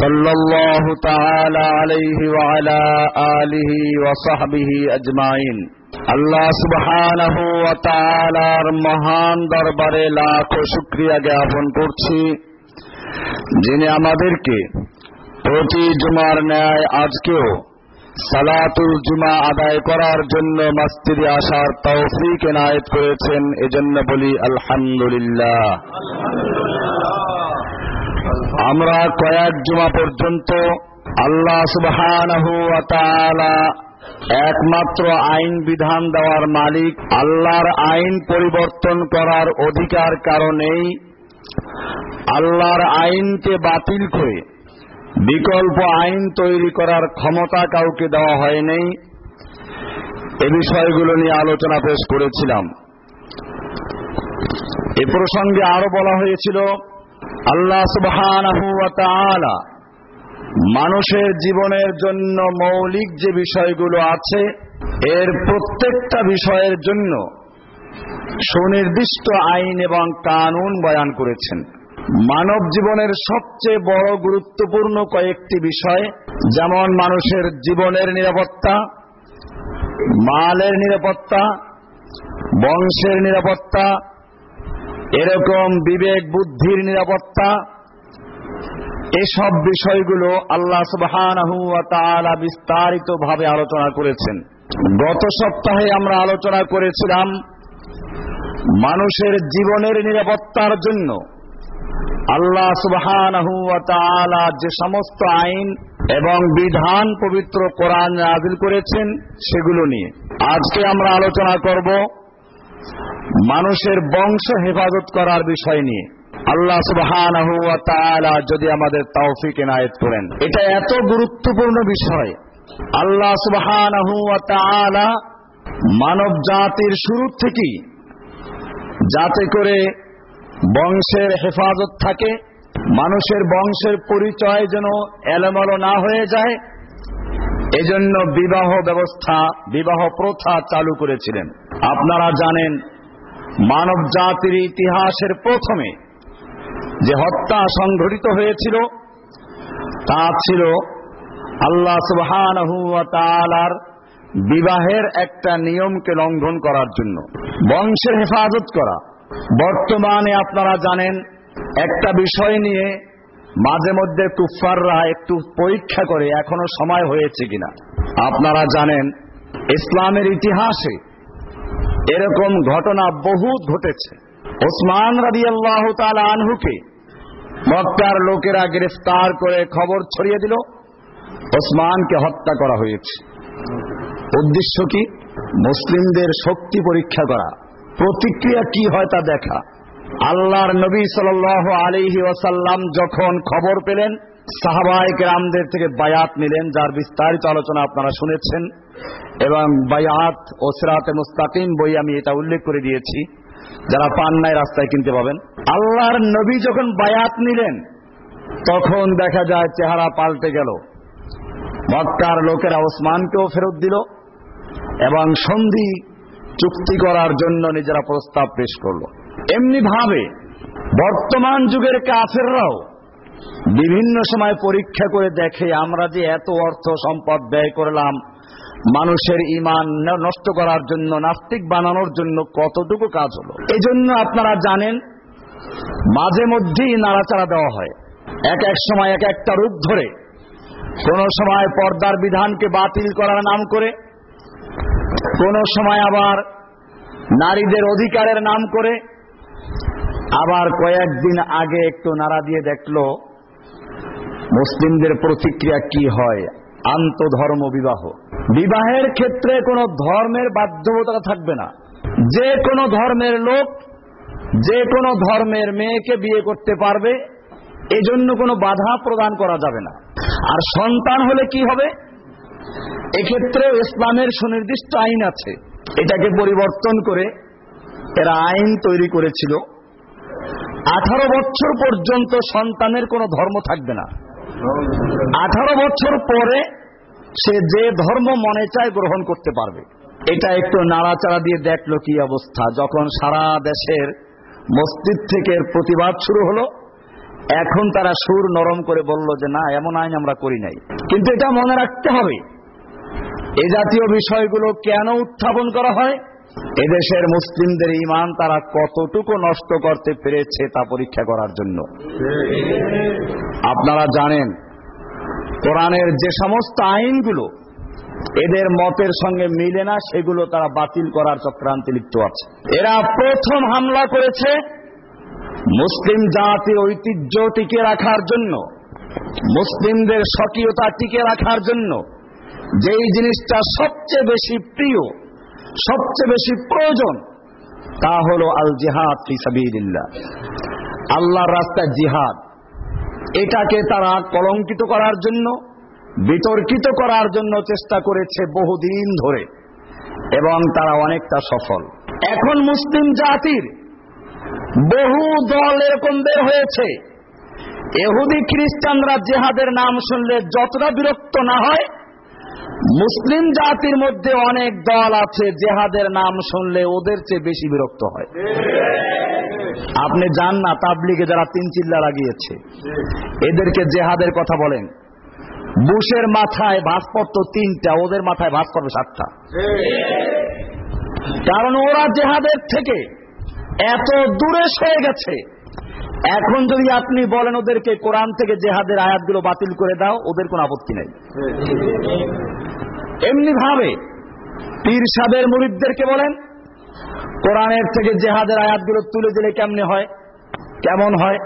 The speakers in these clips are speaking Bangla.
صلى الله تعالى عليه وعلى آله وصحبه أجمعين আল্লাহ সুবহানাহু ওয়া তাআলার মহান দরবারে লাখ শুকরিয়া জ্ঞাপন করছি যিনি আমাদেরকে প্রতি জুমার ন্যায় আজকেও সালাতুল জুমা আদায় করার জন্য মসজিদে আসার তৌফিক এনায়েত করেছেন এজন্য বলি আলহামদুলিল্লাহ আমরা কয়েক জুমা পর্যন্ত আল্লাহ সুবহানাহু ওয়া একমাত্র আইন বিধান দেওয়ার মালিক, আল্লাহর আইন পরিবর্তন করার অধিকার কারণেই আল্লাহর আইনকে বাতিল করে বিকল্প আইন তৈরি করার ক্ষমতা কাউকে দেওয়া হয়নি। এ বিষয়গুলো নিয়ে আলোচনা পেশ করেছিলাম। এ প্রসঙ্গে আরও বলা হয়েছিল আল্লাহ তাআলা মানুষের জীবনের জন্য মৌলিক যে বিষয়গুলো আছে, এর প্রত্যেকটা বিষয়ের জন্য সুনির্দিষ্ট আইন এবং কানুন বয়ান করেছেন। মানব জীবনের সবচেয়ে বড় গুরুত্বপূর্ণ কয়েকটি বিষয়, যেমন মানুষের জীবনের নিরাপত্তা, মালের নিরাপত্তা, বংশের নিরাপত্তা এরকম বিবেক, বুদ্ধির নিরাপত্তা, এসব বিষয়গুলো আল্লাহ সুবহানাহু ওয়া তাআলা বিস্তারিতভাবে আলোচনা করেছেন। গত সপ্তাহে আমরা আলোচনা করেছিলাম মানুষের জীবনের নিরাপত্তার জন্য আল্লাহ ওয়া যে সমস্ত আইন এবং বিধান পবিত্র কোরআন নাযিল করেছেন সেগুলো নিয়ে। আজকে আমরা আলোচনা করব মানুষের বংশ হেফাজত করার বিষয় নিয়ে আল্লাহ তাআলা যদি আমাদের তৌফিক এনায়েত করেন। এটা এত গুরুত্বপূর্ণ বিষয়। আল্লাহ তাআলা মানব জাতির শুরু থেকেই যাতে করে বংশের হেফাজত থাকে, মানুষের বংশের পরিচয় যেন এলোমেলো না হয়ে যায় এজন্য বিবাহ ব্যবস্থা, বিবাহ প্রথা চালু করেছিলেন। আপনারা জানেন, মানব জাতির ইতিহাসের প্রথমে যে হত্যা সংঘটিত হয়েছিল, তা ছিল আল্লাহ সুবহানাহু ওয়া বিবাহের একটা নিয়মকে লঙ্ঘন করার জন্য। বংশের হেফাজত করা। বর্তমানে আপনারা জানেন, একটা বিষয় নিয়ে মাঝে মধ্যে কুফাররা একটু পরীক্ষা করে এখনও সময় হয়েছে কিনা। আপনারা জানেন, ইসলামের ইতিহাসে এরকম ঘটনা বহুত ঘটেছে। ওসমান রাজি আল্লাহ আনহুকে মক্কার লোকেরা গ্রেফতার করে খবর ছড়িয়ে দিল। ওসমানকে হত্যা করা হয়েছে। উদ্দেশ্য কি? মুসলিমদের শক্তি পরীক্ষা করা। প্রতিক্রিয়া কি হয় তা দেখা। আল্লাহর নবী সাল আলিহি ওয়াসাল্লাম যখন খবর পেলেন সাহাবাহিক রামদের থেকে বায়াত নিলেন, যার বিস্তারিত আলোচনা আপনারা শুনেছেন, এবং বায়াত ও সিরাতে মুস্তাকিম বই আমি এটা উল্লেখ করে দিয়েছি, যারা পান নাই রাস্তায় কিনতে পাবেন। আল্লাহর নবী যখন বায়াত নিলেন, তখন দেখা যায় চেহারা পাল্টে গেল। মক্কার লোকেরা ওসমানকেও ফেরত দিল, এবং সন্ধি চুক্তি করার জন্য নিজেরা প্রস্তাব পেশ করল। এমনি ভাবে বর্তমান যুগের কাফেররাও বিভিন্ন সময় পরীক্ষা করে দেখে, আমরা যে এত অর্থ সম্পদ ব্যয় করলাম, মানুষের ইমান নষ্ট করার জন্য, নাস্তিক বানানোর জন্য কতটুকু কাজ হলো? এই জন্য আপনারা জানেন, মাঝে মধ্যেই নাড়াচাড়া দেওয়া হয়। এক এক সময় এক একটা রূপ ধরে, কোন সময় পর্দার বিধানকে বাতিল করার নাম করে, কোন সময় আবার নারীদের অধিকারের নাম করে আবার কয়েকদিন আগে একটু নাড়া দিয়ে দেখল, মুসলিমদের প্রতিক্রিয়া কি হয়? আন্তধর্ম বিবাহ। বিবাহের ক্ষেত্রে কোনো ধর্মের বাধ্যবতা থাকবে না। যে কোনো ধর্মের লোক, যে কোনো ধর্মের মেয়েকে বিয়ে করতে পারবে, এজন্য কোনো বাধা প্রদান করা যাবে না। আর সন্তান হলে কি হবে? এক্ষেত্রে ইসলামের সুনির্দিষ্ট আইন আছে। এটাকে পরিবর্তন করে এরা আইন তৈরি করেছিল। আঠারো বছর পর্যন্ত সন্তানের কোনো ধর্ম থাকবে না। আঠারো বছর পরে সে যে ধর্ম মনে চায় গ্রহণ করতে পারবে। এটা একটু নাড়াচাড়া দিয়ে দেখল কি অবস্থা। যখন সারা দেশের মসজিদ থেকে প্রতিবাদ শুরু হলো, এখন তারা সুর নরম করে বলল যে, না, এমন আইন আমরা করি নাই। কিন্তু এটা মনে রাখতে হবে। এ জাতীয় বিষয়গুলো কেন উত্থাপন করা হয়? এদেশের মুসলিমদের ইমান তারা কতটুকু নষ্ট করতে পেরেছে তা পরীক্ষা করার জন্য। আপনারা জানেন, কোরআনের যে সমস্ত আইনগুলো এদের মতের সঙ্গে মিলে না, সেগুলো তারা বাতিল করার চক্রান্তে লিপ্ত আছে। এরা প্রথম হামলা করেছে মুসলিম জাতির ঐতিহ্য টিকে রাখার জন্য, মুসলিমদের স্বকীয়তা টিকে রাখার জন্য, যেই জিনিসটা সবচেয়ে বেশি প্রিয় সবচেয়ে বেশি প্রয়োজন, তা হল আল জিহাদ ফিসাবিল্লাহ আল্লাহর রাস্তায় জিহাদ। এটাকে তারা কলঙ্কিত করার জন্য, বিতর্কিত করার জন্য চেষ্টা করেছে বহুদিন ধরে, এবং তারা অনেকটা সফল। এখন মুসলিম জাতির বহু দল এরকম বের হয়েছে। এহুদি খ্রিস্টানরা জেহাদের নাম শুনলে যতটা বিরক্ত না হয় মুসলিম জাতির মধ্যে অনেক দল আছে জেহাদের নাম শুনলে ওদের চেয়ে বেশি বিরক্ত হয়। আপনি যান না, তাবলিগে যারা তিন চিল্লা লাগিয়েছে। এদেরকে জেহাদের কথা বলেন। বুশের মাথায় ভাস্কর্য তিনটা, ওদের মাথায় ভাস্কর্য সাতটা। কারণ ওরা জেহাদের থেকে এত দূরে সয়ে গেছে। এখন যদি আপনি বলেন ওদেরকে কোরআন থেকে জেহাদের আয়াতগুলো বাতিল করে দাও, ওদের কোনো আপত্তি নেই। এমনি ভাবে পীর সাদের মুরিদদেরকে বলেন, কোরআনের থেকে জেহাদের আয়াতগুলো তুলে দিলে কেমনে হয়? কেমন হয়?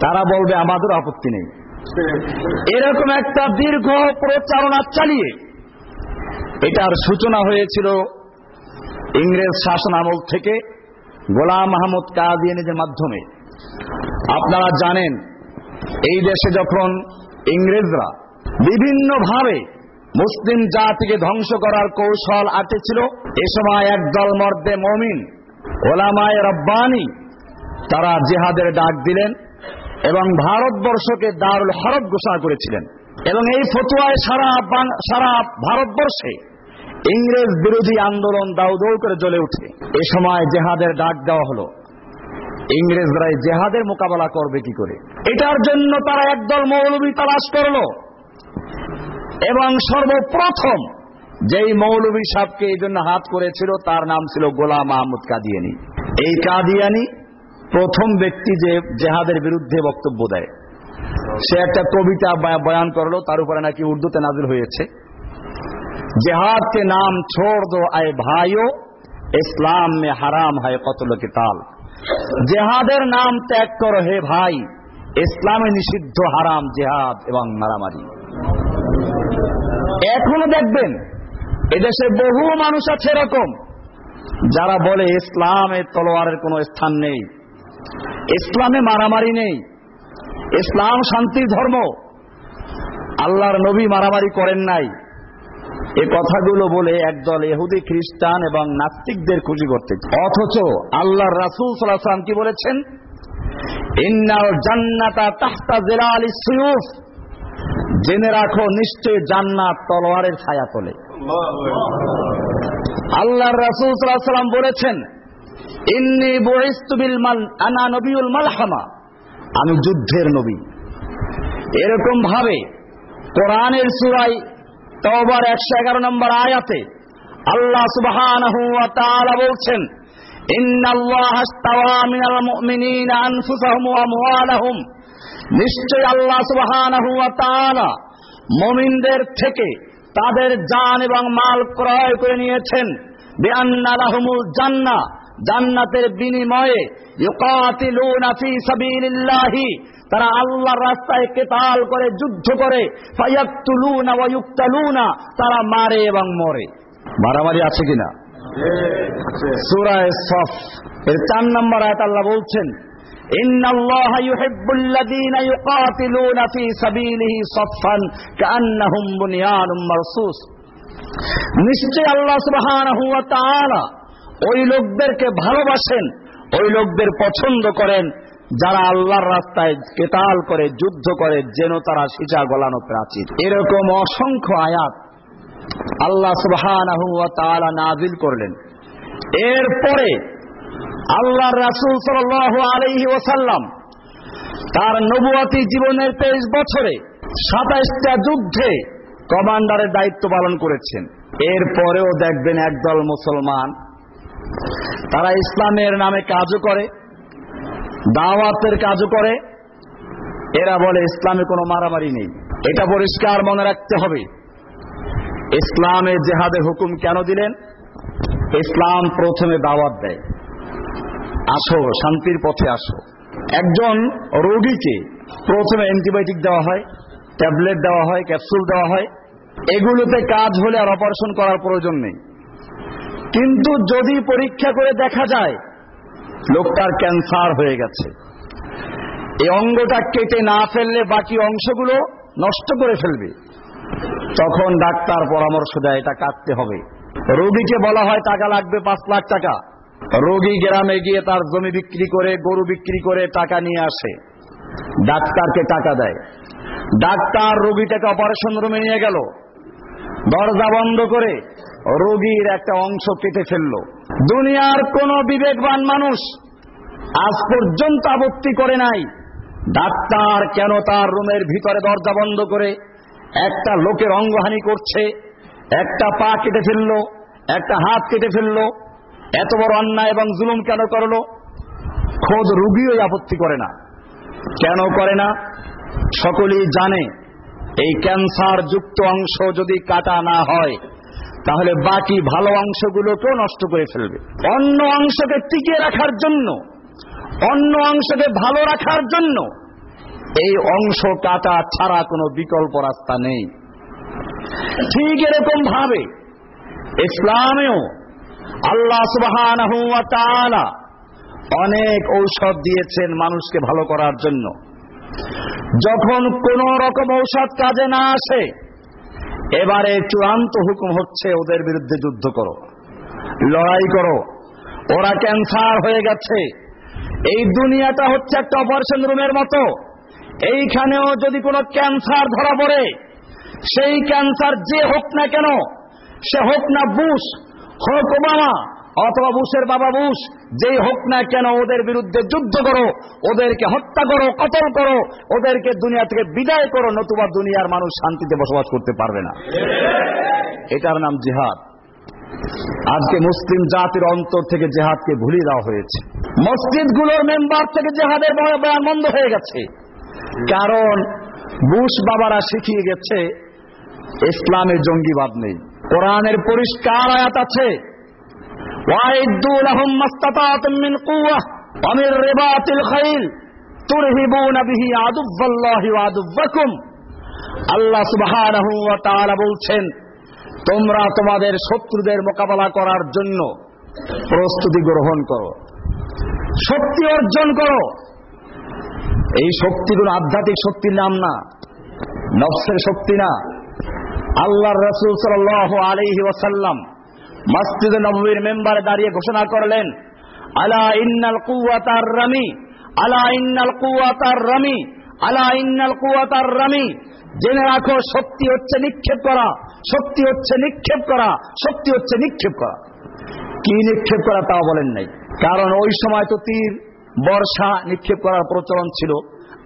তারা বলবে আমাদের আপত্তি নেই। এরকম একটা দীর্ঘ প্রচারণা চালিয়ে এটার সূচনা হয়েছিল ইংরেজ শাসন আমল থেকে গোলাম মাহমুদ কাদিয়ানিদের মাধ্যমে। আপনারা জানেন, এই দেশে যখন ইংরেজরা বিভিন্নভাবে মুসলিম জাতিকে ধ্বংস করার কৌশল আটেছিল এ সময় একদল মর্দে মমিন, ওলামায় রব্বানি, তারা জেহাদের ডাক দিলেন এবং ভারতবর্ষকে দারুল হরব ঘোষণা করেছিলেন। এবং এই ফতুয়ায় সারা সারা ভারতবর্ষে ইংরেজ বিরোধী আন্দোলন দাউ দৌ করে জ্বলে উঠে। এ সময় জেহাদের ডাক দেওয়া হলো। ইংরেজরা জেহাদের মোকাবেলা করবে কি করে? এটার জন্য তারা একদল মৌলবী তালাশ করল। এবং সর্বপ্রথম যেই মৌলবী সাহকে এই জন্য হাত করেছিল, তার নাম ছিল গোলাম মাহমুদ কাদিয়ানি। এই কাদিয়ানি প্রথম ব্যক্তি যে জেহাদের বিরুদ্ধে বক্তব্য দেয়। সে একটা কবিতা বয়ান করল, তার উপরে নাকি উর্দুতে নাজির হয়েছে। জেহাদকে নাম ছোড় দো আয় ভাইও, ইসলাম মে হারাম হয় কতল তাল। জেহাদের নাম ত্যাগ করো হে ভাই। ইসলামে নিষিদ্ধ হারাম জেহাদ এবং মারামারি। এখনও দেখবেন, এদেশে বহু মানুষ আছে এরকম, যারা বলে ইসলামে তলোয়ারের কোনো স্থান নেই, ইসলামে মারামারি নেই, ইসলাম শান্তির ধর্ম, আল্লাহর নবী মারামারি করেন নাই। এ কথাগুলো বলে একদল এহুদি খ্রিস্টান এবং নাস্তিকদের খুশি করতে অথচ আল্লাহ রাসুল সাল্লাম কি বলেছেন? জেনে রাখো নিশ্চয় জান্নাত তলোয়ারের ছায়া তোলে। আল্লাহর রাসুল সাল্লাম বলেছেন, ইন্নি বহিস্তুবিল আনা নবিউল মালহামা। আমি যুদ্ধের নবী। এরকম ভাবে কোরআনের সুরাই তওবার একশো এগারো নম্বর আয়াতে আল্লাহ তাআলা বলছেন নিশ্চয় আল্লাহ তাআলা মুমিনদের থেকে তাদের জান এবং মাল ক্রয় করে নিয়েছেন। বিআন্না লাহুমুল জান্নাহ, জান্নাতের বিনিময়ে তারা আল্লাহর রাস্তায় কেতাল করে, যুদ্ধ করে ফাইয়াতুলুনা ওয়ায়ুক্তালুনা তারা মারে এবং মরে। মারামারি আছে কিনা? সুরায় সফ। এর চার নম্বর আয়াত আল্লাহ বলছেন নিশ্চয় আল্লাহ সুবাহান ওই লোকদেরকে ভালোবাসেন, ওই লোকদের পছন্দ করেন যারা আল্লাহর রাস্তায় কেতাল করে, যুদ্ধ করে, যেন তারা সিজা গলানো প্রাচীর। এরকম অসংখ্য আয়াত আল্লাহ তাআলা নাজিল করলেন। এরপরে আল্লাহ রাসুল সাল্লাল্লাহু আলাইহি ওয়াসাল্লাম তার নবুয়াতি জীবনের তেইশ বছরে সাতাইশটা যুদ্ধে কমান্ডারের দায়িত্ব পালন করেছেন। এরপরেও দেখবেন একদল মুসলমান, তারা ইসলামের নামে কাজও করে দাওয়াতের কাজও করে, এরা বলে, ইসলামে কোনো মারামারি নেই। এটা পরিষ্কার মনে রাখতে হবে। ইসলামে জেহাদের হুকুম কেন দিলেন? ইসলাম প্রথমে দাওয়াত দেয়। আসো, শান্তির পথে আসো। একজন রোগীকে প্রথমে অ্যান্টিবায়োটিক দেওয়া হয়, ট্যাবলেট দেওয়া হয়, ক্যাপসুল দেওয়া হয়। এগুলোতে কাজ হলে আর অপারেশন করার প্রয়োজন নেই। কিন্তু যদি পরীক্ষা করে দেখা যায় লোকটার ক্যান্সার হয়ে গেছে। এই অঙ্গটা কেটে না ফেললে বাকি অংশগুলো নষ্ট করে ফেলবে। তখন ডাক্তার পরামর্শ দেয়, এটা কাটতে হবে। রোগীকে বলা হয়, টাকা লাগবে, পাঁচ লাখ টাকা। রোগী গ্রামে গিয়ে তার জমি বিক্রি করে, গরু বিক্রি করে টাকা নিয়ে আসে। ডাক্তারকে টাকা দেয়। ডাক্তার রোগীটাকে অপারেশন রুমে নিয়ে গেল। দরজা বন্ধ করে রোগীর একটা অংশ কেটে ফেলল। দুনিয়ার কোন বিবেকবান মানুষ আজ পর্যন্ত আপত্তি করে নাই। ডাক্তার কেন তার রুমের ভিতরে দরজা বন্ধ করে একটা লোকের অঙ্গহানি করছে, একটা পা কেটে ফেলল, একটা হাত কেটে ফেলল, এত বড় অন্যায় এবং জুলুম কেন করল? খোঁজ রুগীও আপত্তি করে না। কেন করে না? সকলেই জানে, এই ক্যান্সার যুক্ত অংশ যদি কাটা না হয় তাহলে বাকি ভালো অংশগুলোকেও নষ্ট করে ফেলবে। অন্য অংশকে টিকিয়ে রাখার জন্য, অন্য অংশকে ভালো রাখার জন্য এই অংশ কাটা ছাড়া কোনো বিকল্প রাস্তা নেই। ঠিক এরকম ভাবে ইসলামেও আল্লাহ তাআলা অনেক ঔষধ দিয়েছেন মানুষকে ভালো করার জন্য। যখন কোন রকম ঔষধ কাজে না আসে এবারে চূড়ান্ত হুকুম হচ্ছে ওদের বিরুদ্ধে যুদ্ধ করো, লড়াই করো। ওরা ক্যান্সার হয়ে গেছে। এই দুনিয়াটা হচ্ছে একটা অপারেশন রুমের মতো। এইখানেও যদি কোনো ক্যান্সার ধরা পড়ে, সেই ক্যান্সার যে হোক না কেন, সে হোক না বুশ, হোক ওবামা অথবা বুশের বাবা বুশ, যেই হোক না কেন ওদের বিরুদ্ধে যুদ্ধ করো, ওদেরকে হত্যা করো, কতল করো, ওদেরকে দুনিয়া থেকে বিদায় করো, নতুবা দুনিয়ার মানুষ শান্তিতে বসবাস করতে পারবে না। এটার নাম জিহাদ। আজকে মুসলিম জাতির অন্তর থেকে জেহাদকে ভুলিয়ে দেওয়া হয়েছে। মসজিদগুলোর মেম্বার থেকে জেহাদের বয়ান বন্ধ হয়ে গেছে। কারণ বুশ বাবারা শিখিয়ে গেছে, ইসলামে জঙ্গিবাদ নেই। কোরআনের পরিষ্কার আয়াত আছে আল্লাহ বলছেন, তোমরা তোমাদের শত্রুদের মোকাবেলা করার জন্য প্রস্তুতি গ্রহণ করো, শক্তি অর্জন করো। এই শক্তিগুলো আধ্যাত্মিক শক্তির নাম না, নফসের শক্তি না। আল্লাহ রসুল সাল আলহি ওসাল্লাম মসজিদ নবীর মেম্বারে দাঁড়িয়ে ঘোষণা করলেন, আলা ইন্নাল কুয়াতার রামি, আলা ইন্নাল কুয়াতার রামি, আলা ইন্নাল কুয়াতার রামি। জেনে রাখো, শক্তি হচ্ছে নিক্ষেপ করা, শক্তি হচ্ছে নিক্ষেপ করা, শক্তি হচ্ছে নিক্ষেপ করা। কি নিক্ষেপ করা তাও বলেন নাই। কারণ ওই সময় তো তীর, বর্ষা নিক্ষেপ করার প্রচলন ছিল।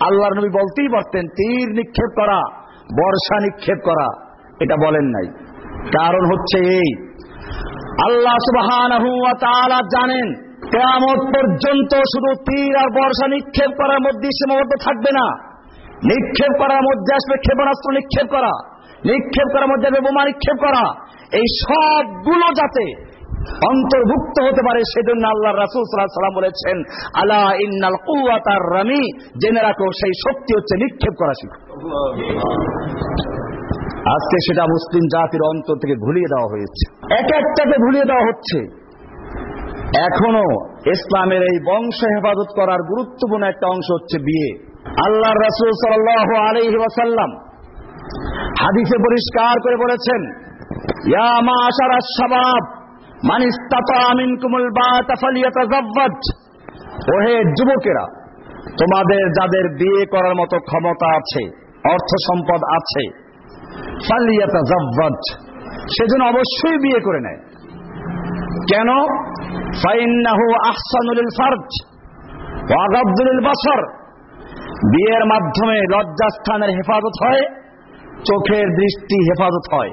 আল্লাহর নবী বলতেই পারতেন, তীর নিক্ষেপ করা, বর্ষা নিক্ষেপ করা। এটা বলেন নাই। কারণ হচ্ছে এই আল্লাহ তাআলা জানেন, কেয়ামত পর্যন্ত শুধু তীর আর বর্ষা নিক্ষেপ করার মধ্যে সীমাবদ্ধ থাকবে না। নিক্ষেপ করার মধ্যে আসবে ক্ষেপণাস্ত্র নিক্ষেপ করা, নিক্ষেপ করার মধ্যে আসবে বোমা নিক্ষেপ করা। এই সবগুলো যাতে অন্তর্ভুক্ত হতে পারে, সেজন্য আল্লাহ রাসুল সাল্লাহ সাল্লাম বলেছেন, আলা ইন্নাল কুয়াতার রামি জেনে রাখো, সেই শক্তি হচ্ছে নিক্ষেপ করা শিখো আজকে সেটা মুসলিম জাতির অন্তর থেকে ভুলিয়ে দেওয়া হয়েছে। এক একটাকে ভুলিয়ে দেওয়া হচ্ছে। এখনও ইসলামের এই বংশ হেফাজত করার গুরুত্বপূর্ণ একটা অংশ হচ্ছে বিয়ে। আল্লাহ রসুল সাল আলহি ওয়াসাল্লাম হাদিসে পরিষ্কার করে বলেছেন ওহে যুবকেরা, তোমাদের যাদের বিয়ে করার মতো ক্ষমতা আছে, অর্থ সম্পদ আছে সেজন্য অবশ্যই বিয়ে করে নেয়। কেন? ফাইন্নাহু বিয়ের মাধ্যমে লজ্জাস্থানের হেফাজত হয়, চোখের দৃষ্টি হেফাজত হয়।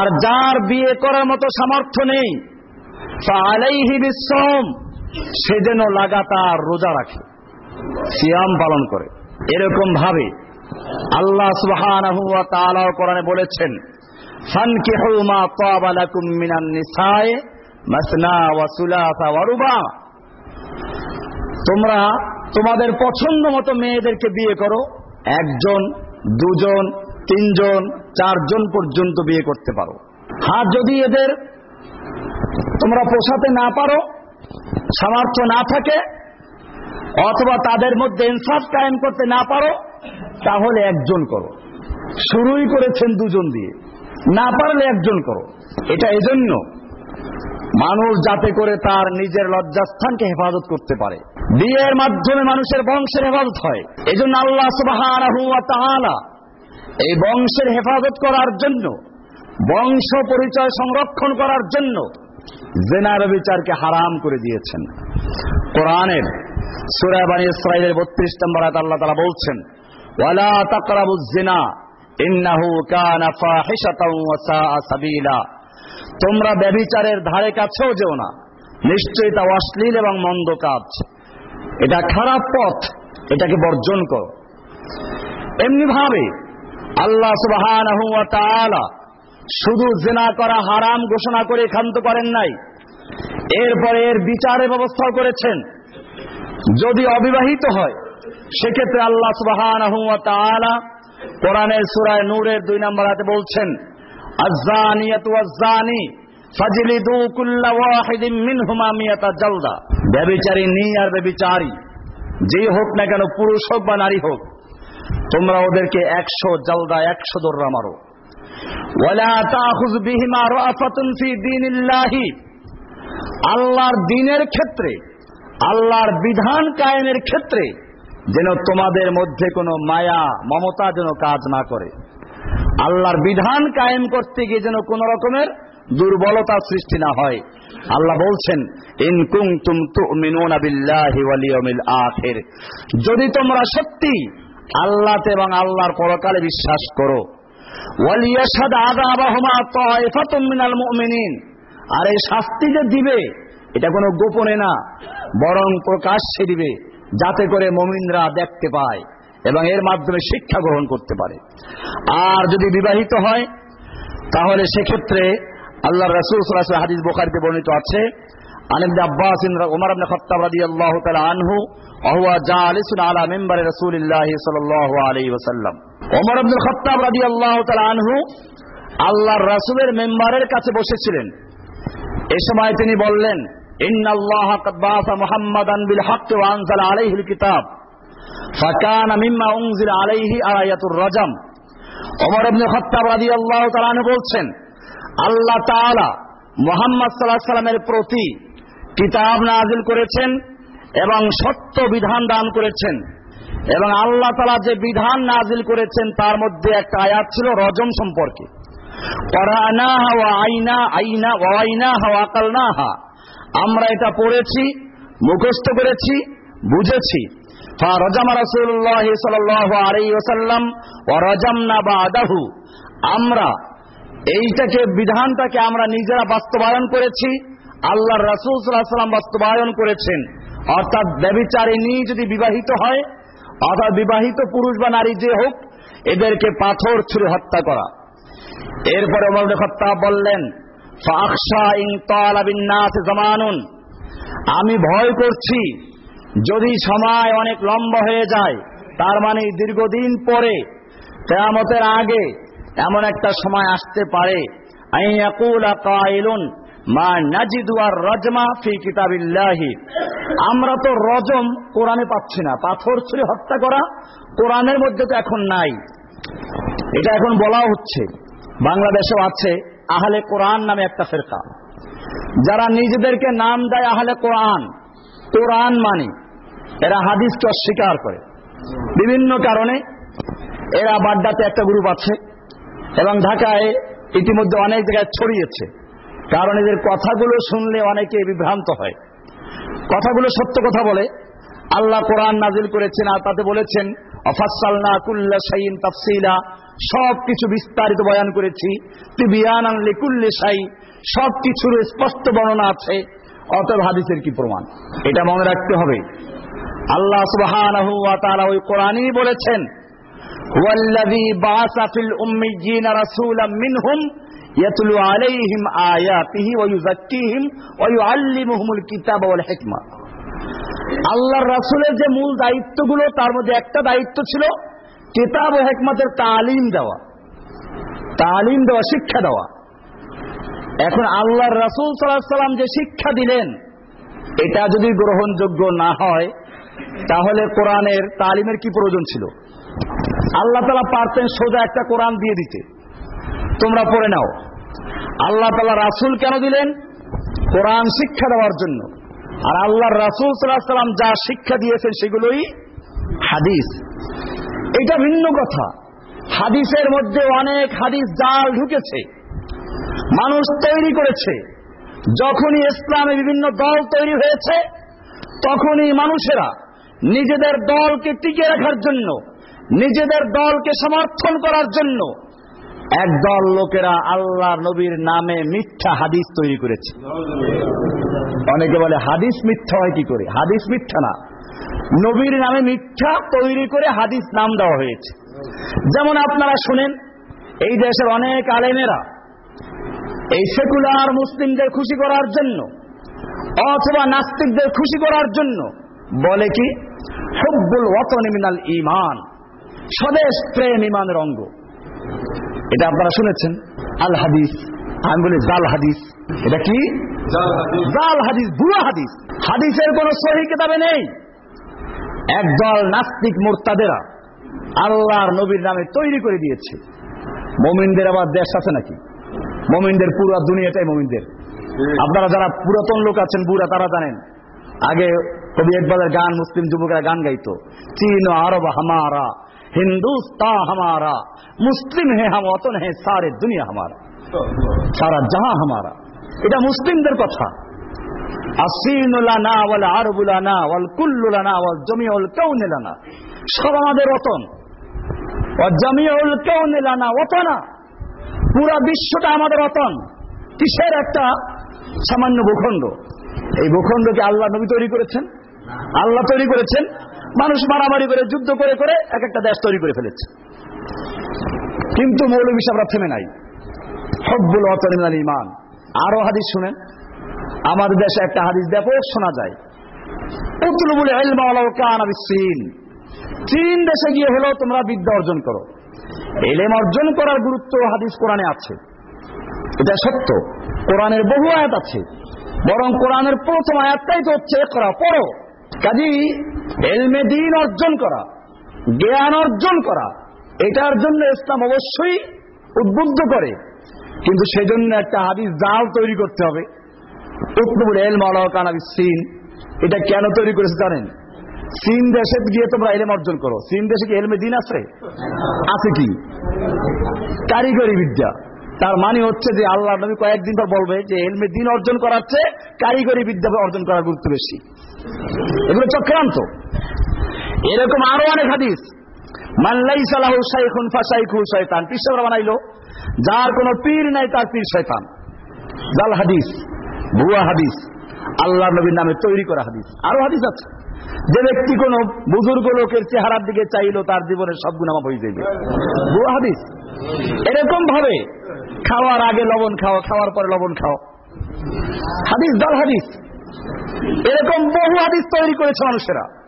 আর যার বিয়ে করার মতো সামর্থ্য নেই আলাইহি বিশ্বম সে যেন লাগাতার রোজা রাখে, সিয়াম পালন করে। এরকম ভাবে আল্লাহ ওয়া কোরআনে বলেছেন তোমরা তোমাদের পছন্দ মতো মেয়েদেরকে বিয়ে করো, একজন, দুজন, তিনজন, চারজন পর্যন্ত বিয়ে করতে পারো। হ্যাঁ যদি এদের তোমরা পোষাতে না পারো, সামর্থ্য না থাকে অথবা তাদের মধ্যে ইনসাফ কায়েম করতে না পারো, তাহলে একজন করো। শুরুই করেছেন দুজন দিয়ে। না পারলে একজন করো। এটা এজন্য মানুষ যাতে করে তার নিজের লজ্জাস্থানকে হেফাজত করতে পারে। বিয়ের মাধ্যমে মানুষের বংশের হেফাজত হয়। এই জন্য আল্লাহ সুবাহ এই বংশের হেফাজত করার জন্য, বংশ পরিচয় সংরক্ষণ করার জন্য জেনার বিচারকে হারাম করে দিয়েছেন। কোরআনের তোমরা ব্যভিচারের ধারে কাছেও যেও না। নিশ্চয়ই তা অশ্লীল এবং মন্দ কাজ। এটা খারাপ পথ, এটাকে বর্জন করো। এমনি ভাবে আল্লাহ তাআলা শুধু জেনা করা হারাম ঘোষণা করে ক্ষান্ত করেন নাই, এরপরে এর বিচারের ব্যবস্থাও করেছেন। যদি অবিবাহিত হয়, সেক্ষেত্রে আল্লাহ তাআলা কোরআনের সূরায় নূরের দুই নম্বর হাতে বলছেন ব্যভিচারী নি আর ব্যভিচারী যেই হোক না কেন, পুরুষ হোক বা নারী হোক, তোমরা ওদেরকে একশো জালদা, একশো দোররা মারো। আল্লাহর দিনের ক্ষেত্রে আল্লাহর বিধান কায়েমের ক্ষেত্রে যেন তোমাদের মধ্যে কোনো মায়া, মমতা যেন কাজ না করে। আল্লাহর বিধান কায়েম করতে গিয়ে যেন কোন রকমের দুর্বলতা সৃষ্টি না হয়। আল্লাহ বলছেন ইনকুম তুম ওয়াল যদি তোমরা সত্যি আল্লাহতে এবং আল্লাহর পরকালে বিশ্বাস করো আর এই শাস্তি যে দিবে, এটা কোনো গোপনে না। বরং প্রকাশ্যে দিবে যাতে করে মমিনরা দেখতে পায় এবং এর মাধ্যমে শিক্ষা গ্রহণ করতে পারে। আর যদি বিবাহিত হয়, তাহলে সেক্ষেত্রে আল্লাহ রসুল সাল্লাহ হাদিস বোখারিতে বর্ণিত আছে আনিম আব্বাস ওমর আবনে খত্তাব আনহু, ওহুয়া জালিসুন আলা আনহু আল্লাহর রাসূলের মেম্বারের কাছে বসেছিলেন। এ সময় তিনি বললেন কাদ বাসা মুহাম্মাদান বিল হক ওয়া আনজালা আলাইহিল কিতাব। ফাকানা মিম্মা উনজিলা আলাইহি আয়াতুর রাজাম। ওমর ইবনে খাত্তাব রাদিয়াল্লাহু তাআলা বলছেন, আল্লাহ তাআলা মুহাম্মদ সাল্লাল্লাহু আলাইহি সাল্লামের প্রতি কিতাব নাজিল করেছেন এবং সত্য বিধান দান করেছেন। এবং আল্লাহ তালা যে বিধান নাজিল করেছেন তার মধ্যে একটা আয়াত ছিল রজম সম্পর্কে। আইনা আইনা, ওয়া আইনাহা ওয়া আকালনাহা। আমরা এটা পড়েছি, মুখস্থ করেছি, বুঝেছি। আমরা এইটাকে, বিধানটাকে আমরা নিজেরা বাস্তবায়ন করেছি, আল্লাহর রাসূল ওয়াসাল্লাম বাস্তবায়ন করেছেন। অর্থাৎ ব্যভিচারিণী যদি বিবাহিত হয়, অর্থাৎ বিবাহিত পুরুষ বা নারী যে হোক, এদেরকে পাথর ছুঁড়ে হত্যা করা। এরপরে বললেন আমি ভয় করছি যদি সময় অনেক লম্বা হয়ে যায়, তার মানে দীর্ঘদিন পরে, কেয়ামতের আগে এমন একটা সময় আসতে পারে। মা নাজিদু আর রজমা ফি কিতাবিল্লাহি। আমরা তো রজম কোরআনে পাচ্ছি না। পাথর ছুঁড়ে হত্যা করা কোরআনের মধ্যে তো এখন নাই। এটা এখন বলা হচ্ছে। বাংলাদেশেও আছে। আহলে কোরআন নামে একটা ফেরকা। যারা নিজেদেরকে নাম দেয় আহলে কোরআন কোরআন মানে এরা হাদিসকে অস্বীকার করে। বিভিন্ন কারণে এরা বাড্ডাতে একটা গ্রুপ আছে এবং ঢাকায় ইতিমধ্যে অনেক জায়গায় ছড়িয়েছে। কারণ এদের কথাগুলো শুনলে অনেকে বিভ্রান্ত হয়। কথাগুলো সত্য কথা বলে, আল্লাহ কোরআন নাজিল করেছেন আর তাতে বলেছেন অফাসালনা কুল্লা সাইন তাফসিলা সব কিছু বিস্তারিত বয়ান করেছি। সব কিছুর স্পষ্ট বর্ণনা আছে, অতএব হাদিসের কি প্রমাণ? এটা মনে রাখতে হবে। আল্লাহ তাআলা ওই কোরআনই বলেছেন আল্লাহর রাসূলের যে মূল দায়িত্বগুলো, তার মধ্যে একটা দায়িত্ব ছিল কিতাব ও হেকমতের তালিম দেওয়া তালিম দেওয়া, শিক্ষা দেওয়া। এখন আল্লাহর রাসূল সাল্লাম যে শিক্ষা দিলেন, এটা যদি গ্রহণযোগ্য না হয়, তাহলে কোরআনের তালিমের কি প্রয়োজন ছিল? আল্লাহ তালা পারতেন সোজা একটা কোরআন দিয়ে দিতে। তোমরা পড়ে নাও। আল্লাহ তালা রাসুল কেন দিলেন? কোরআন শিক্ষা দেওয়ার জন্য। আর আল্লাহর রাসুল সাল্লাহ সাল্লাম যা শিক্ষা দিয়েছেন সেগুলোই হাদিস। এটা ভিন্ন কথা। হাদিসের মধ্যে অনেক হাদিস জাল ঢুকেছে। মানুষ তৈরি করেছে। যখনই ইসলামে বিভিন্ন দল তৈরি হয়েছে, তখনই মানুষেরা নিজেদের দলকে টিকে রাখার জন্য, নিজেদের দলকে সমর্থন করার জন্য একদল লোকেরা আল্লাহ নবীর নামে মিথ্যা হাদিস তৈরি করেছে। অনেকে বলে, হাদিস মিথ্যা হয় কি করে? হাদিস মিথ্যা না। নবীর নামে মিথ্যা তৈরি করে হাদিস নাম দেওয়া হয়েছে। যেমন আপনারা শুনেন এই দেশের অনেক আলেমেরা এই সেকুলার মুসলিমদের খুশি করার জন্য অথবা নাস্তিকদের খুশি করার জন্য বলে কি হব্বুল ওয়াতন মিনাল ইমান স্বদেশ প্রেম ইমানের অঙ্গ। এটা আপনারা শুনেছেন আল হাদিস। আমি বলি জাল হাদিস। এটা কি? জাল হাদিস ভুয়া হাদিস। হাদিসের কোন সহি কিতাবে নেই। একদল নাস্তিক মোর্তাদেরা আল্লাহর নবীর নামে তৈরি করে দিয়েছে। মোমিনদের আবার দেশ আছে নাকি? মোমিনদের পুরো দুনিয়াটাই মোমিনদের। আপনারা যারা পুরাতন লোক আছেন, বুড়া, তারা জানেন। আগে কবি একবারের গান, মুসলিম যুবকেরা গান গাইতো। চীন, আরব, হামারা হিন্দুস্তা হামারা। মুসলিম হে হাম, অতন হে, সারে দুনিয়া হামারা। সারা জাহা হামারা। এটা মুসলিমদের কথা। সব আমাদের অতন অতনা পুরা বিশ্বটা আমাদের অতন কিসের একটা সামান্য ভূখণ্ড? এই ভূখণ্ডকে আল্লাহ নবী তৈরি করেছেন। আল্লাহ তৈরি করেছেন। মানুষ মারামারি করে, যুদ্ধ করে করে এক একটা দেশ তৈরি করে ফেলেছে। কিন্তু মৌলবী সাহরা থেমে নাই। হব্বুল অতরিমাল ইমান আরও হাদিস শুনেন। আমাদের দেশে একটা হাদিস ব্যাপক শোনা যায়। চীন দেশে গিয়ে হলেও তোমরা বিদ্যা অর্জন করো। এলেম অর্জন করার গুরুত্ব হাদিস কোরআনে আছে। এটা সত্য। কোরআনের বহু আয়াত আছে। বরং কোরআনের প্রথম আয়াতটাই তো হচ্ছে করা পড়ো। কাজী এলমে দিন অর্জন করা, জ্ঞান অর্জন করা, এটার জন্য ইসলাম অবশ্যই উদ্বুদ্ধ করে। কিন্তু সেজন্য একটা হাদিস জাল তৈরি করতে হবে। এটা কেন তৈরি করেছে জানেন? চীন দেশে গিয়ে তোমরা এলেম অর্জন করো। চীন দেশে কি এলমে দিন আছে? আছে কি? কারিগরি বিদ্যা। তার মানে হচ্ছে যে আল্লাহ নবী কয়েকদিন পর বলবে যে এলমে দিন অর্জন করার চেয়ে কারিগরি বিদ্যা অর্জন করার গুরুত্ব বেশি। এগুলো চক্রান্ত। এরকম আরও অনেক হাদিস। মাল্লাই সালাহু শাইখুন ফাসাইখু শয়তান। পিসরা বানাইলো। যার কোনো পীর নাই তার পীর শয়তান। জাল হাদিস। ভুয়া হাদিস। আল্লাহ নবীর নামে তৈরি করা হাদিস। আরও হাদিস আছে। যে ব্যক্তি কোন বুজুর্গ লোকের চেহারার দিকে চাইলো, তার জীবনের সব গুণামা হয়ে যাবে ভুয়া হাদিস। এরকম ভাবে খাওয়ার আগে লবণ খাও, খাওয়ার পরে লবণ খাও। হাদিস দল হাদিস। এরকম বহু হাদিস তৈরি করেছে মানুষেরা।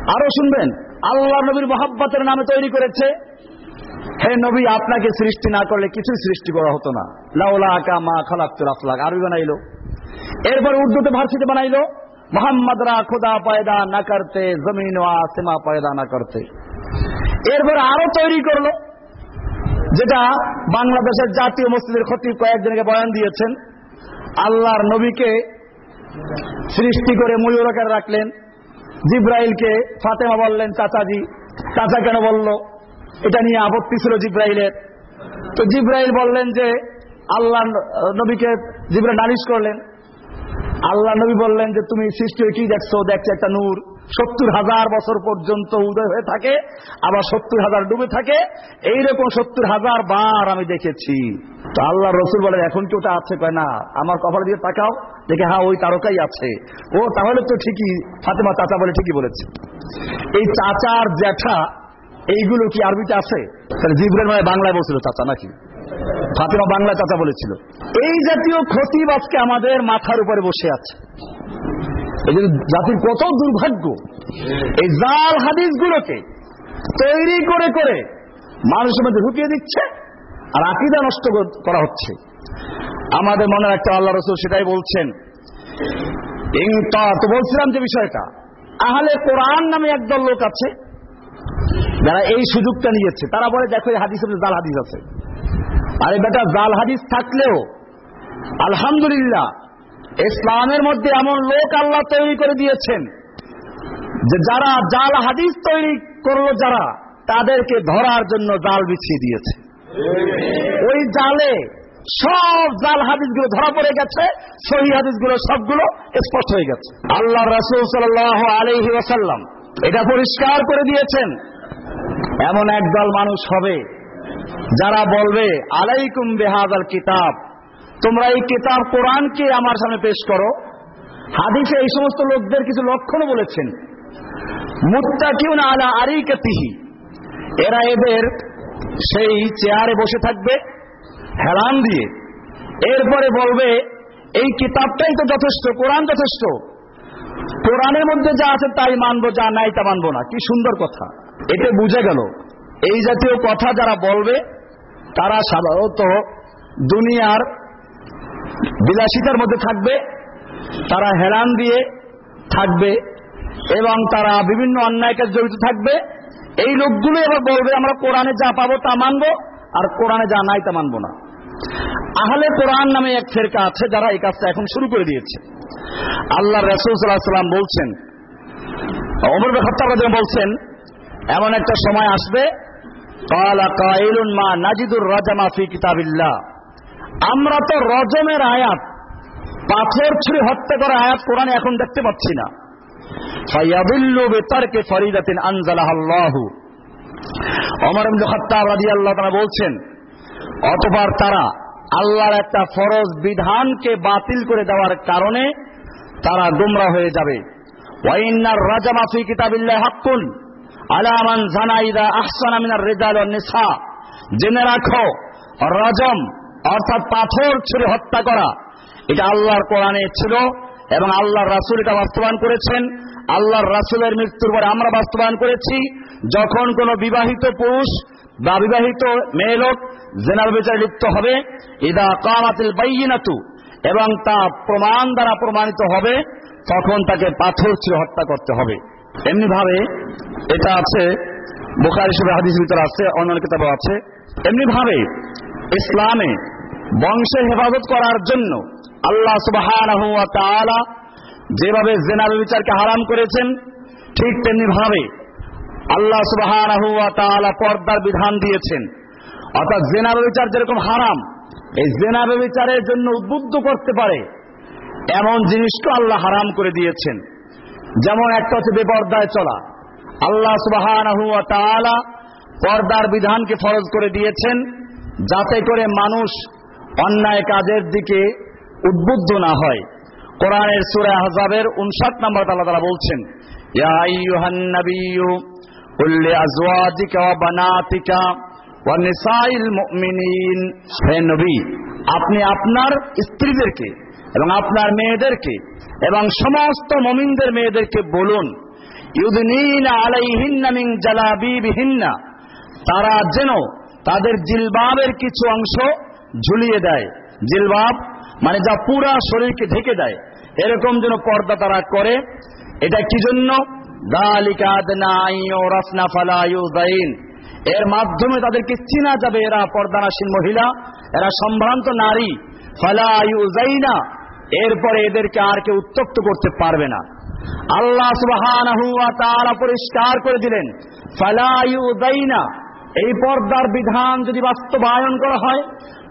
আরও শুনবেন, আল্লাহ নবীর মহাব্বতের নামে তৈরি করেছে হে নবী, আপনাকে সৃষ্টি না করলে কিছুই সৃষ্টি করা হতো না। লাউলা আকা মা খালাক্তুল আফলাক আরবি বানাইলো। এরপর উর্দুতে ভার্সিতে বানাইলো। মোহাম্মদ রা খুদা পয়দা না করতে, জমিন ও আসেমা পয়দা না করতে। এরপর আরও তৈরি করল, যেটা বাংলাদেশের জাতীয় মসজিদের খতিব কয়েকজনকে বয়ান দিয়েছেন। আল্লাহর নবীকে সৃষ্টি করে ময়ূরকার রাখলেন। জিব্রাইলকে ফাতেমা বললেন, চাচাজি, চাচা কেন বলল? এটা নিয়ে আপত্তি ছিল জিব্রাইলের। তো জিব্রাইল বললেন যে, আল্লাহ নবীকে জিব্রাইল নালিশ করলেন। আল্লাহ নবী বললেন যে, তুমি সৃষ্টি কি দেখছ? দেখছ একটা নূর। সত্তর হাজার বছর পর্যন্ত উদয় হয়ে থাকে, আবার সত্তর হাজার ডুবে থাকে। এইরকম সত্তর হাজার বার আমি দেখেছি। তো আল্লাহ রসুল বলেন, এখন কি ওটা আছে? কয়, না। আমার কপাল দিয়ে তাকাও, দেখে হ্যাঁ ওই তারকাই আছে। ও তাহলে তো ঠিকই, ফাতেমা চাচা বলে ঠিকই বলেছে। এই চাচার জ্যাঠা এইগুলো কি আরবিতে আছে? তাহলে জিব্রেল মানে বাংলায় বলছিল, চাচা, নাকি? ফাতেমা বাংলা চাচা বলেছিল। এই জাতীয় ক্ষতি আজকে আমাদের মাথার উপরে বসে আছে। এই জাতির কত দুর্ভাগ্য, এই জাল হাদিস গুলোকে তৈরি করে করে মানুষের মধ্যে ঢুকিয়ে দিচ্ছে আর আকিদা নষ্ট করা হচ্ছে। আমাদের মনে একটা আল্লাহ রসুল সেটাই বলছেন। তো বলছিলাম যে বিষয়টা, আহলে কোরআন নামে একদল লোক আছে যারা এই সুযোগটা নিয়েছে তারা বলে, দেখো হাদিস জাল হাদিস আছে। আরে বেটা, জাল হাদিস থাকলেও, আলহামদুলিল্লাহ, ইসলামের মধ্যে এমন লোক আল্লাহ তৈরি করে দিয়েছেন যে যারা জাল হাদিস তৈরি করল যারা, তাদেরকে ধরার জন্য জাল বিছিয়ে দিয়েছে। ওই জালে সব জাল হাদিসগুলো ধরা পড়ে গেছে, সহি হাদিসগুলো সবগুলো স্পষ্ট হয়ে গেছে। আল্লাহ রাসুল সাল আলহি এটা পরিষ্কার করে দিয়েছেন। এমন একদল মানুষ হবে যারা বলবে, আলাইকুম বেহাজাল কিতাব। তোমরা এই কিতাব কোরআনকে আমার সামনে পেশ করো। হাদিসে এই সমস্ত লোকদের কিছু লক্ষণও বলেছেন। মুক্তা কিউ মুত্তাকিউন আলা আরিকাতিহি। এরা এদের সেই চেয়ারে বসে থাকবে, হেলান দিয়ে। এরপরে বলবে, এই কিতাবটাই তো যথেষ্ট, কোরআন যথেষ্ট। কোরআনের মধ্যে যা আছে তাই মানবো, যা নাই তা মানবো না। কি সুন্দর কথা। এতে বুঝে গেল। এই জাতীয় কথা যারা বলবে, তারা সাধারণত দুনিয়ার বিলাসিতার মধ্যে থাকবে, তারা হেরান দিয়ে থাকবে এবং তারা বিভিন্ন অন্যায় কাজ জড়িত থাকবে। এই লোকগুলো এবার বলবে, আমরা কোরআনে যা পাবো তা মানবো, আর কোরআনে যা নাই তা মানবো না। আহলে কোরআন নামে এক ফেরকা আছে, যারা এই কাজটা এখন শুরু করে দিয়েছে। আল্লাহ রসুল সাল্লাম বলছেন অমর হত্যা বলছেন এমন একটা সময় আসবে মা নাজিদুর রাজামা ফি কিতাবিল্লাহ। আমরা তো রজমের আয়াত, পাথর ছুঁড়ে হত্যা করা আয়াত কোরআনে এখন দেখতে পাচ্ছি না। বলছেন, অতঃপর তারা আল্লাহর একটা ফরজ বিধানকে বাতিল করে দেওয়ার কারণে তারা গুমরা হয়ে যাবে। ওয়াইন্নার রাজামা ফি কিতাবিল্লাহ হাক্কুন। আলামান জানাইদা আহসান আমিনার রেজাল নিসা। জেনে রাখো, রজম অর্থাৎ পাথর ছুড়ে হত্যা করা, এটা আল্লাহর কোরআনে ছিল এবং আল্লাহর রাসুল এটা বাস্তবায়ন করেছেন। আল্লাহর রাসুলের মৃত্যুর পরে আমরা বাস্তবায়ন করেছি, যখন কোন বিবাহিত পুরুষ বা বিবাহিত মেয়ে লোক জেনার বিচারে লিপ্ত হবে, ইদা কামাতিল বাইনাতু, এবং তা প্রমাণ দ্বারা প্রমাণিত হবে, তখন তাকে পাথর ছুঁড়ে হত্যা করতে হবে। এমনি ভাবে এটা আছে, বোখারি হিসেবে হাদিস ভিতরে আছে, অন্যান্য কিতাব আছে। এমনি ভাবে ইসলামে বংশের হেফাজত করার জন্য আল্লাহ সুবাহ যেভাবে জেনার বিচারকে হারাম করেছেন, ঠিক তেমনি ভাবে আল্লাহ সুবাহ পর্দার বিধান দিয়েছেন। অর্থাৎ জেনার বিচার যেরকম হারাম, এই জেনার বিচারের জন্য উদ্বুদ্ধ করতে পারে, এমন জিনিসকে আল্লাহ হারাম করে দিয়েছেন। যেমন একটা হচ্ছে বেপর্দায় চলা। আল্লাহ সুবাহ পর্দার বিধানকে ফরজ করে দিয়েছেন যাতে করে মানুষ অন্যায় কাজের দিকে উদ্বুদ্ধ না হয়। কোরআনের সুরে আহজাবের উনষাট নম্বর তালা তারা বলছেন আপনি আপনার স্ত্রীদেরকে এবং আপনার মেয়েদেরকে এবং সমস্ত মমিনদের মেয়েদেরকে বলুন তারা যেন তাদের জিলবাবের কিছু অংশ ঝুলিয়ে দেয়। জিলবাব মানে যা পুরা শরীরকে ঢেকে দেয়। এরকম যেন পর্দা তারা করে। এটা কি জন্য? এর মাধ্যমে তাদেরকে চিনা যাবে এরা পর্দানাসীন মহিলা, এরা সম্ভ্রান্ত নারী। ফালায়ু না এরপরে এদেরকে আর কেউ উত্তপ্ত করতে পারবে না। আল্লাহ ওয়া পরিষ্কার করে দিলেন ফালায়ু না এই পর্দার বিধান যদি বাস্তবায়ন করা হয়,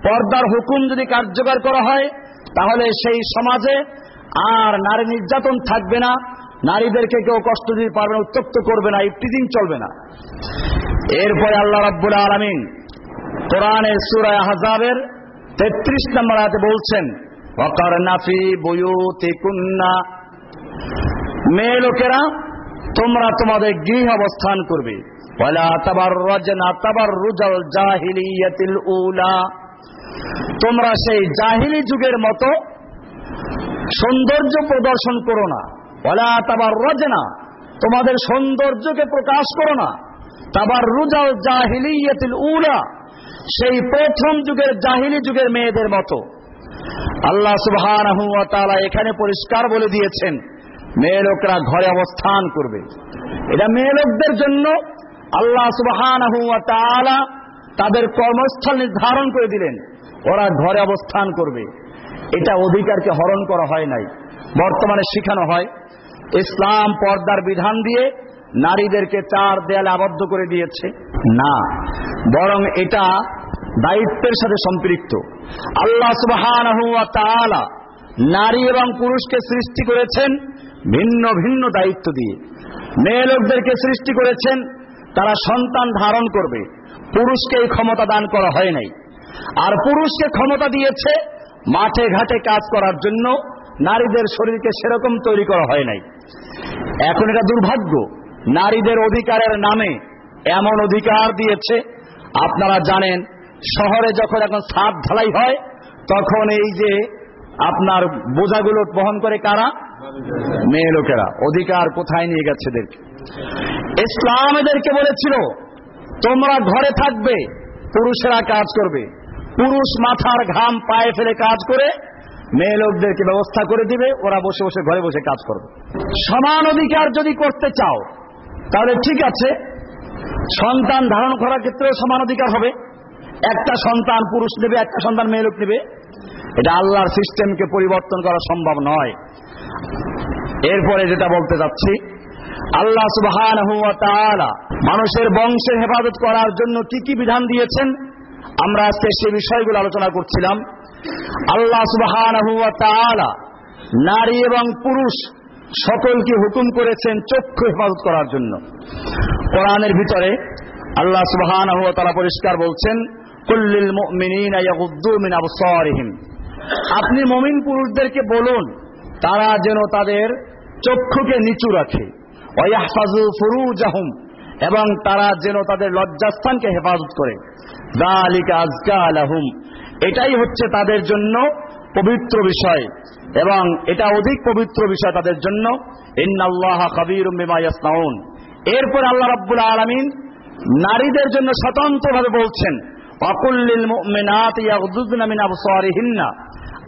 পর্দার হুকুম যদি কার্যকর করা হয়, তাহলে সেই সমাজে আর নারী নির্যাতন থাকবে না, নারীদেরকে কেউ কষ্ট দিতে পারবে না উত্তপ্ত করবে না ইফতিজিং চলবে না। এরপরে আল্লাহ রাব্বুল আলামিন কোরআনের সুরায় আহজাবের 33 নম্বর আয়াতে বলছেন মেয়ে লোকেরা, তোমরা তোমাদের গৃহ অবস্থান করবে। তোমরা সেই জাহিলি যুগের মতো সৌন্দর্য প্রদর্শন করো না। ওলা তাবার রজনা তোমাদের সৌন্দর্যকে প্রকাশ করো না। তাবার রুজাল জাহিলিয়াতিল উলা, সেই প্রথম যুগের জাহিলি যুগের মেয়েদের মতো। আল্লাহ তাআলা এখানে পরিষ্কার বলে দিয়েছেন, মেয়ে লোকরা ঘরে অবস্থান করবে। এটা মেয়ে লোকদের জন্য আল্লাহ তাআলা তাদের কর্মস্থল নির্ধারণ করে দিলেন, ওরা ঘরে অবস্থান করবে। এটা অধিকারকে হরণ করা হয় নাই, বর্তমানে শিখানো হয়। ইসলাম পর্দার বিধান দিয়ে নারীদেরকে চার দেয়ালে আবদ্ধ করে দিয়েছে। না, বরং এটা দায়িত্বের সাথে সম্পৃক্ত। আল্লাহ তাআলা নারী এবং পুরুষকে সৃষ্টি করেছেন ভিন্ন ভিন্ন দায়িত্ব দিয়ে। মেয়ে লোকদেরকে সৃষ্টি করেছেন, তারা সন্তান ধারণ করবে। পুরুষকে এই ক্ষমতা দান করা হয় নাই। আর পুরুষকে ক্ষমতা দিয়েছে মাঠে ঘাটে কাজ করার জন্য, নারীদের শরীরকে সেরকম তৈরি করা হয় নাই। এখন এটা দুর্ভাগ্য, নারীদের অধিকারের নামে এমন অধিকার দিয়েছে, আপনারা জানেন শহরে যখন এখন ছাদ ঢালাই হয়, তখন এই যে আপনার বোঝাগুলো বহন করে কারা? মেয়ে লোকেরা। অধিকার কোথায় নিয়ে গেছে ইসলাম এদেরকে বলেছিল, তোমরা ঘরে থাকবে, পুরুষেরা কাজ করবে। পুরুষ মাথার ঘাম পায়ে ফেলে কাজ করে, মেয়ে লোকদেরকে ব্যবস্থা করে দিবে, ওরা বসে বসে ঘরে বসে কাজ করবে। সমান অধিকার যদি করতে চাও, তাহলে ঠিক আছে। সন্তান ধারণ করার ক্ষেত্রেও সমান অধিকার হবে। একটা সন্তান পুরুষ নেবে, একটা সন্তান মেয়ে লোক নেবে। এটা আল্লাহর সিস্টেমকে পরিবর্তন করা সম্ভব নয়। এরপরে যেটা বলতে যাচ্ছি, আল্লাহ সুবহান মানুষের বংশের হেফাজত করার জন্য কি কি বিধান দিয়েছেন? আমরা আজকে সে বিষয়গুলো আলোচনা করছিলাম। আল্লাহ সুবহান নারী এবং পুরুষ সকলকে হুকুম করেছেন চক্ষু হেফাজত করার জন্য। কোরআনের ভিতরে আল্লাহ সুবহান পরিষ্কার বলছেন কুল্লিল মিন আপনি মমিন পুরুষদেরকে বলুন, তারা যেন তাদের চক্ষুকে নিচু রাখে। এবং তারা যেন তাদের লজ্জাস্থানকে হেফাজত করে। আজকা এটাই হচ্ছে তাদের জন্য পবিত্র বিষয়, এবং এটা অধিক পবিত্র বিষয় তাদের জন্য। কবির এরপর আল্লাহ রাব্বুল আলামিন নারীদের জন্য স্বতন্ত্রভাবে বলছেন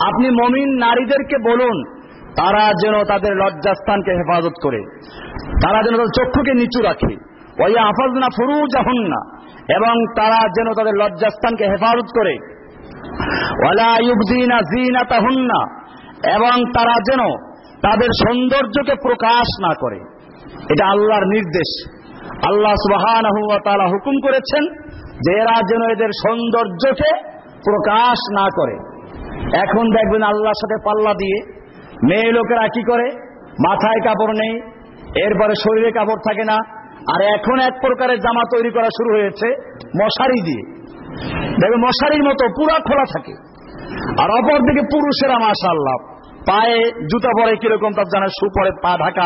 আপনি মমিন নারীদেরকে বলুন, তারা যেন তাদের লজ্জাস্থানকে হেফাজত করে। তারা যেন তাদের চক্ষুকে নিচু রাখে। ওই আফাজনা ফুরুজ না এবং তারা যেন তাদের লজ্জাস্থানকে হেফাজত করে। এবং তারা যেন তাদের সৌন্দর্যকে প্রকাশ না করে। এটা আল্লাহর নির্দেশ। আল্লাহ সুবাহান হুকুম করেছেন যে এরা যেন এদের সৌন্দর্যকে প্রকাশ না করে। এখন দেখবেন আল্লাহর সাথে পাল্লা দিয়ে মেয়ে লোকেরা কি করে? মাথায় কাপড় নেই, এরপরে শরীরে কাপড় থাকে না, আর এখন এক প্রকারের জামা তৈরি করা শুরু হয়েছে মশারি দিয়ে। দেখবে মশারির মতো পুরা খোলা থাকে। আর অপর দিকে পুরুষেরা মাশাল্লাহ পায়ে জুতা পরে কীরকম, তার জানা শু পরে, পা ঢাকা,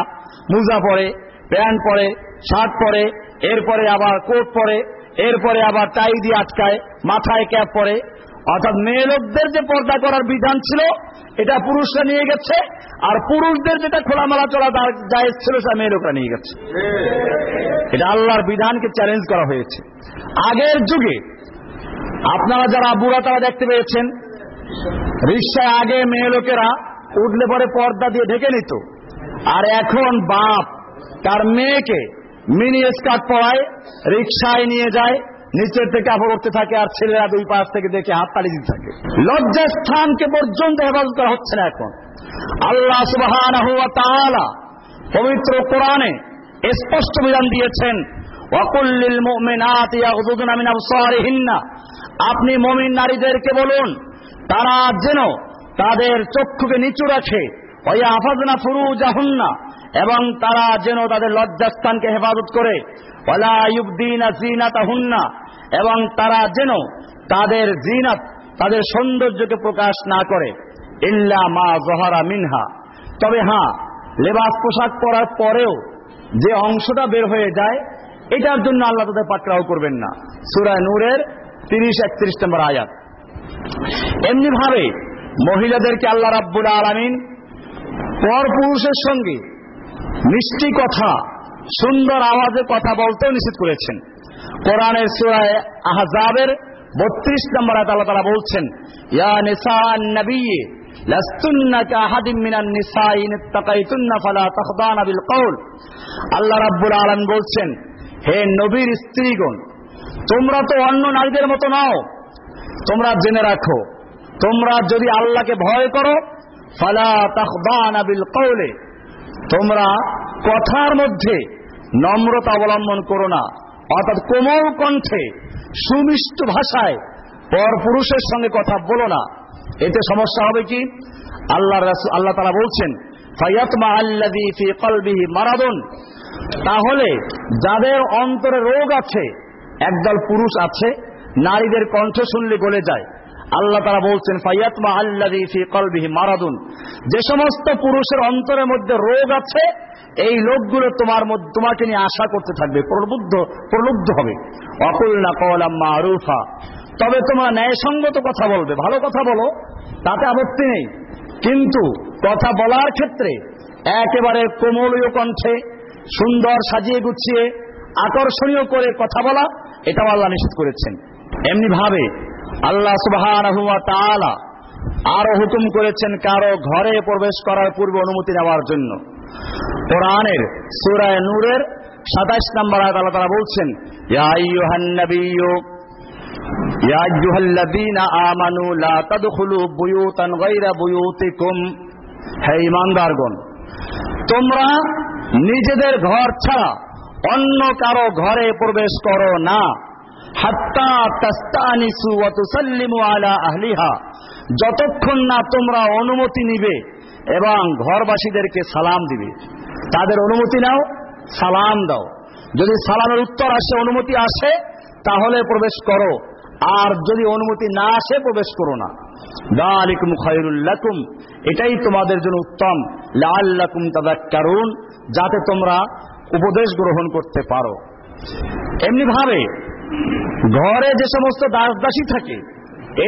মুজা পরে, প্যান্ট পরে, শার্ট পরে, এরপরে আবার কোট পরে এরপরে আবার টাই দিয়ে আটকায়, মাথায় ক্যাপ পরে। অর্থাৎ মেয়ে লোকদের যে পর্দা করার বিধান ছিল, এটা পুরুষরা নিয়ে গেছে, আর পুরুষদের যেটা খোলামেলা চলা যায় ছিল, সেটা মেয়ে লোকরা নিয়ে গেছে। এটা আল্লাহর বিধানকে চ্যালেঞ্জ করা হয়েছে। আগের যুগে, আপনারা যারা বুড়া, তারা দেখতে পেয়েছেন, রিক্সায় আগে মেয়ে লোকেরা উঠলে পরে পর্দা দিয়ে ঢেকে নিত। আর এখন বাপ, তার মেয়েকে মিনি স্কার্ট পরায় রিক্সায় নিয়ে যায়, নিচের থেকে আবার উঠতে থাকে আর ছেলেরা দুই পাশ থেকে দেখে হাত তালি দিতে থাকে। লজ্জার স্থানকে পর্যন্ত হেফাজত করা হচ্ছে না এখন। আল্লাহ সুবাহ পবিত্র কোরআনে স্পষ্ট বিধান দিয়েছেন আবসারিহিন্না। আপনি মমিন নারীদেরকে বলুন, তারা যেন তাদের চক্ষুকে নিচু রাখে। ওয়া আফাজনা ফুরুজাহুন্না। এবং তারা যেন তাদের লজ্জাস্থানকে হেফাজত করে। এবং তারা যেন তাদের জিনাত, তাদের সৌন্দর্যকে প্রকাশ না করে। ইল্লা মা জহারা মিনহা। তবে হ্যাঁ লেবাস পোশাক পরার পরেও যে অংশটা বের হয়ে যায়, এটার জন্য আল্লাহ তাদের পাকড়াও করবেন না। সুরায় নূরের তিরিশ, একত্রিশ নম্বর আয়াত। এমনি ভাবে মহিলাদেরকে আল্লাহ রাব্বুল আলমিন পর পুরুষের সঙ্গে মিষ্টি কথা, সুন্দর আওয়াজে কথা বলতেও নিষেধ করেছেন। কোরআনের সুরায় আহজাবের বত্রিশ নম্বর আয়াত আল্লাহ তারা বলছেন, ইয়া নিসা কওল। আল্লাহ রাব্বুল আলামিন বলছেন, হে নবীর স্ত্রীগণ, তোমরা তো অন্য নারীদের মতো নাও। তোমরা জেনে রাখো, তোমরা যদি আল্লাহকে ভয় করো, ফালা তাখদানা বিল কওলে। তোমরা কথার মধ্যে নম্রতা অবলম্বন করো না। অর্থাৎ কোমল কণ্ঠে, সুমিষ্ট ভাষায় পর পুরুষের সঙ্গে কথা বলো না। এতে সমস্যা হবে কি? আল্লাহ আল্লাহ তারা বলছেন, ফায়াতমা আল্লাদি ফি কলবিহি মারাদুন। তাহলে যাদের অন্তরে রোগ আছে, একদল পুরুষ আছে, নারীদের কণ্ঠ শুনলে গলে যায়। আল্লাহ তারা বলছেন, ফাইয়াতমা আল্লাদি ফি কলবিহি মারাদুন। যে সমস্ত পুরুষের অন্তরের মধ্যে রোগ আছে, এই লোকগুলো তোমার তোমাকে নিয়ে আশা করতে থাকবে, প্রবুদ্ধ, প্রলুব্ধ হবে। অকুল না কলাম্মা আরুফা তবে তোমরা ন্যায়সঙ্গত কথা বলবে, ভালো কথা বলো, তাতে আপত্তি নেই। কিন্তু কথা বলার ক্ষেত্রে একেবারে কোমলীয় কণ্ঠে সুন্দর সাজিয়ে গুছিয়ে আকর্ষণীয় করে কথা বলা, এটাও আল্লাহ নিষেধ করেছেন। এমনি ভাবে আল্লাহ সুবাহ আরও হুকুম করেছেন কারও ঘরে প্রবেশ করার পূর্বে অনুমতি নেওয়ার জন্য। কোরআনের সুরায় নূরের সাতাইশ নম্বর আয়াত আল্লাহ তারা বলছেন তোমরা নিজেদের ঘর ছাড়া অন্য কারও ঘরে প্রবেশ করো না। যতক্ষণ না তোমরা অনুমতি নিবে এবং ঘরবাসীদেরকে সালাম দিবে, তাদের অনুমতি নাও, সালাম দাও। যদি সালামের উত্তর আসে, অনুমতি আসে, তাহলে প্রবেশ করো। আর যদি অনুমতি না আসে, প্রবেশ করো না। দালিকুম এটাই তোমাদের জন্য উত্তম। লাল্লাকুম তাদাক্কারুন যাতে তোমরা উপদেশ গ্রহণ করতে পারো। এমনি ভাবে ঘরে যে সমস্ত দাস দাসী থাকে,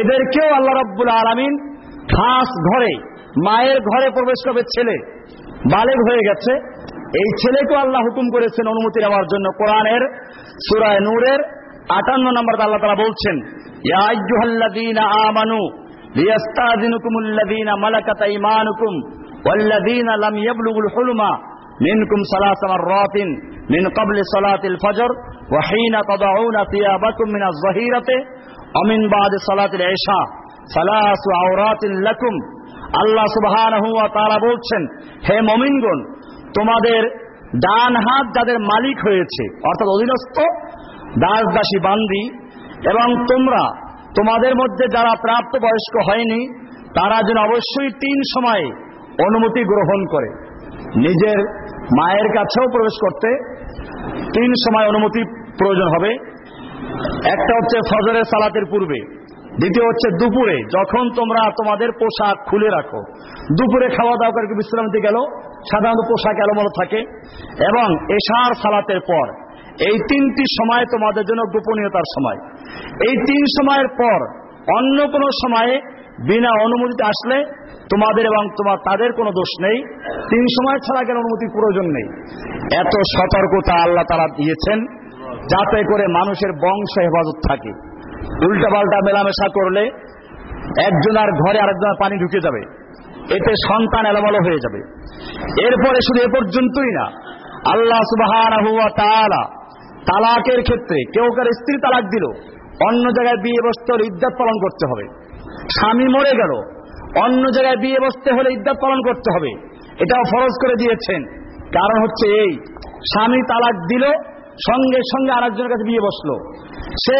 এদেরকেও আল্লাহ রব্বুল আলমিন খাস ঘরে, মায়ের ঘরে প্রবেশ করবে ছেলে। বালেগ হয়ে গেছে। এই ছেলেকেও আল্লাহ হুকুম করেছেন অনুমতি নেওয়ার জন্য। কোরআনের সুরায় নূরের আটান্ন নম্বর আল্লাহ তারা বলছেন আমানু মালাকাত আইমানুকুম, ওয়াল্লাযীনা লাম ইয়াবলুগুল হুলমা منكم ثلاث مرات من قبل صلاة الفجر وحين تضعون ثيابكم من الظهيرة ومن بعد صلاة العشاء ثلاث عورات لكم আল্লাহ সুবহানাহু ওয়া তাআলা বলছেন হে মুমিনগণ তোমাদের ডান হাত যাদের মালিক হয়েছে অর্থাৎ অধীনস্থ দাস দাসী বান্দি এবং তোমরা তোমাদের মধ্যে যারা প্রাপ্ত বয়স্ক হয়নি তারা যেন অবশ্যই তিন সময়ে অনুমতি গ্রহণ করে নিজের মায়ের কাছেও প্রবেশ করতে তিন সময় অনুমতি প্রয়োজন হবে। একটা হচ্ছে ফজরের সালাতের পূর্বে, দ্বিতীয় হচ্ছে দুপুরে, যখন তোমরা তোমাদের পোশাক খুলে রাখো। দুপুরে খাওয়া দাওয়া করে বিশ্রাম দিতে গেল? সাধারণত পোশাক এলোমেলো থাকে। এবং এশার সালাতের পর, এই তিনটি সময় তোমাদের জন্য গোপনীয়তার সময়। এই তিন সময়ের পর, অন্য কোনো সময়ে বিনা অনুমতিতে আসলে তোমাদের এবং তোমার তাদের কোনো দোষ নেই। তিন সময় ছাড়া কেন অনুমতির প্রয়োজন নেই। এত সতর্কতা আল্লাহ তারা দিয়েছেন যাতে করে মানুষের বংশ হেফাজত থাকে। উল্টা পাল্টা মেলামেশা করলে একজনের ঘরে আরেকজনের পানি ঢুকে যাবে। এতে সন্তান এলোমেলো হয়ে যাবে। এরপরে শুধু এ পর্যন্তই না, আল্লাহ সুবাহ তালাকের ক্ষেত্রে কেউ কার স্ত্রী তালাক দিল, অন্য জায়গায় বিয়ে বসতে হলে ইদ্যাত পালন করতে হবে। স্বামী মরে গেল অন্য জায়গায় বিয়ে বসতে হলে ইদ্যাত পালন করতে হবে। এটাও ফরজ করে দিয়েছেন। কারণ হচ্ছে এই, স্বামী তালাক দিল, সঙ্গে সঙ্গে আরেকজনের কাছে বিয়ে বসল। সে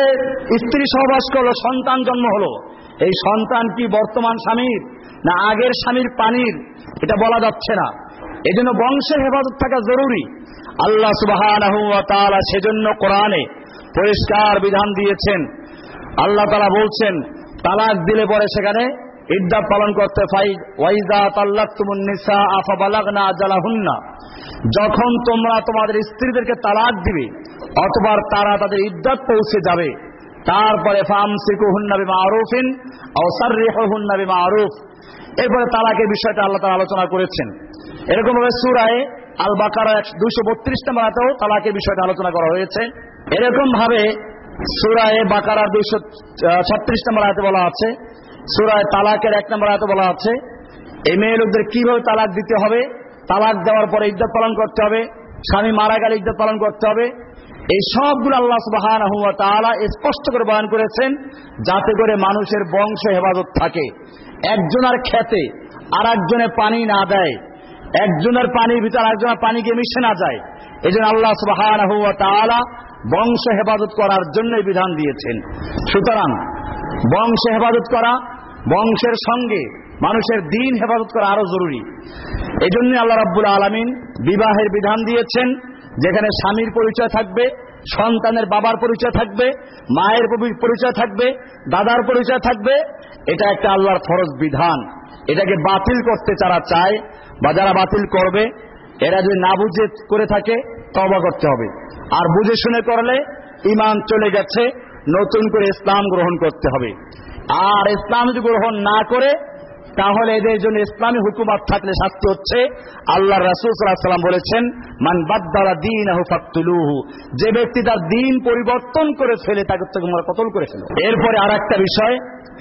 স্ত্রী সহবাস করল, সন্তান জন্ম হলো। এই সন্তান কি বর্তমান স্বামীর, না আগের স্বামীর পানির? এটা বলা যাচ্ছে না। এই জন্য বংশের হেফাজত থাকা জরুরি। আল্লাহ সুবাহ সেজন্য কোরআনে পরিষ্কার বিধান দিয়েছেন। আল্লাহ তালা বলছেন, তালাক দিলে পরে সেখানে ইদ্যাত পালন করতে ফাই ওয়াইজা তাল্লাক তুমুন নিসা আফা বালাগনা আজালাহুন্না। যখন তোমরা তোমাদের স্ত্রীদেরকে তালাক দিবে অথবা তারা তাদের ইদ্যাত পৌঁছে যাবে। তারপরে ফামসিকুহুন্না বিমা আরুফিন আওসাররিহুন্না বিমা আরুফ এরপরে তালাকের বিষয়টা আল্লাহ তাআলা আলোচনা করেছেন। এরকম ভাবে সূরায়ে আল বাকারা দুইশো বত্রিশ নম্বরাতেও তালাকের বিষয়টা আলোচনা করা হয়েছে। এরকম ভাবে সুরায় বাকারার দুইশো ছত্রিশ নম্বর আয়তে বলা আছে সুরায় তালাকের এক নম্বর আয়তে বলা আছে, এই মেয়ে লোকদের কীভাবে তালাক দিতে হবে? তালাক দেওয়ার পরে ইজ্জত পালন করতে হবে, স্বামী মারা গেলে ইজ্জত পালন করতে হবে। এই সবগুলো আল্লাহ সুবাহান তাআলা স্পষ্ট করে বয়ান করেছেন, যাতে করে মানুষের বংশ হেফাজত থাকে। একজনের খেতে আর একজনে পানি না দেয়, একজনের পানির ভিতরে আরেকজনের পানি গিয়ে মিশে না যায়। এই জন্য আল্লাহ সুবাহান বংশ হেফাজত করার জন্যই বিধান দিয়েছেন। সুতরাং বংশ হেফাজত করা বংশের সঙ্গে মানুষের দিন হেফাজত করা আরও জরুরি। এই জন্য আল্লাহ রাব্বুল আলমিন বিবাহের বিধান দিয়েছেন, যেখানে স্বামীর পরিচয় থাকবে, সন্তানের বাবার পরিচয় থাকবে, মায়ের পরিচয় থাকবে, দাদার পরিচয় থাকবে। এটা একটা আল্লাহর ফরজ বিধান। এটাকে বাতিল করতে যারা চায় বা যারা বাতিল করবে, এরা যদি না বুঝে করে থাকে তবা করতে হবে। আর বুঝে শুনে করলে ইমান চলে গেছে, নতুন করে ইসলাম গ্রহণ করতে হবে। আর ইসলাম যদি গ্রহণ না করে, তাহলে এদের জন্য ইসলামী হুকুমত থাকলে শাস্তি হচ্ছে। আল্লাহ রাসুল সাল্লাম বলেছেন, মান বাদ্দারা দিন ফাক্তুলুহু। যে ব্যক্তি তার দিন পরিবর্তন করে ফেলে, তাকে তোমরা কতল করে ফেলো। এরপরে আর একটা বিষয়,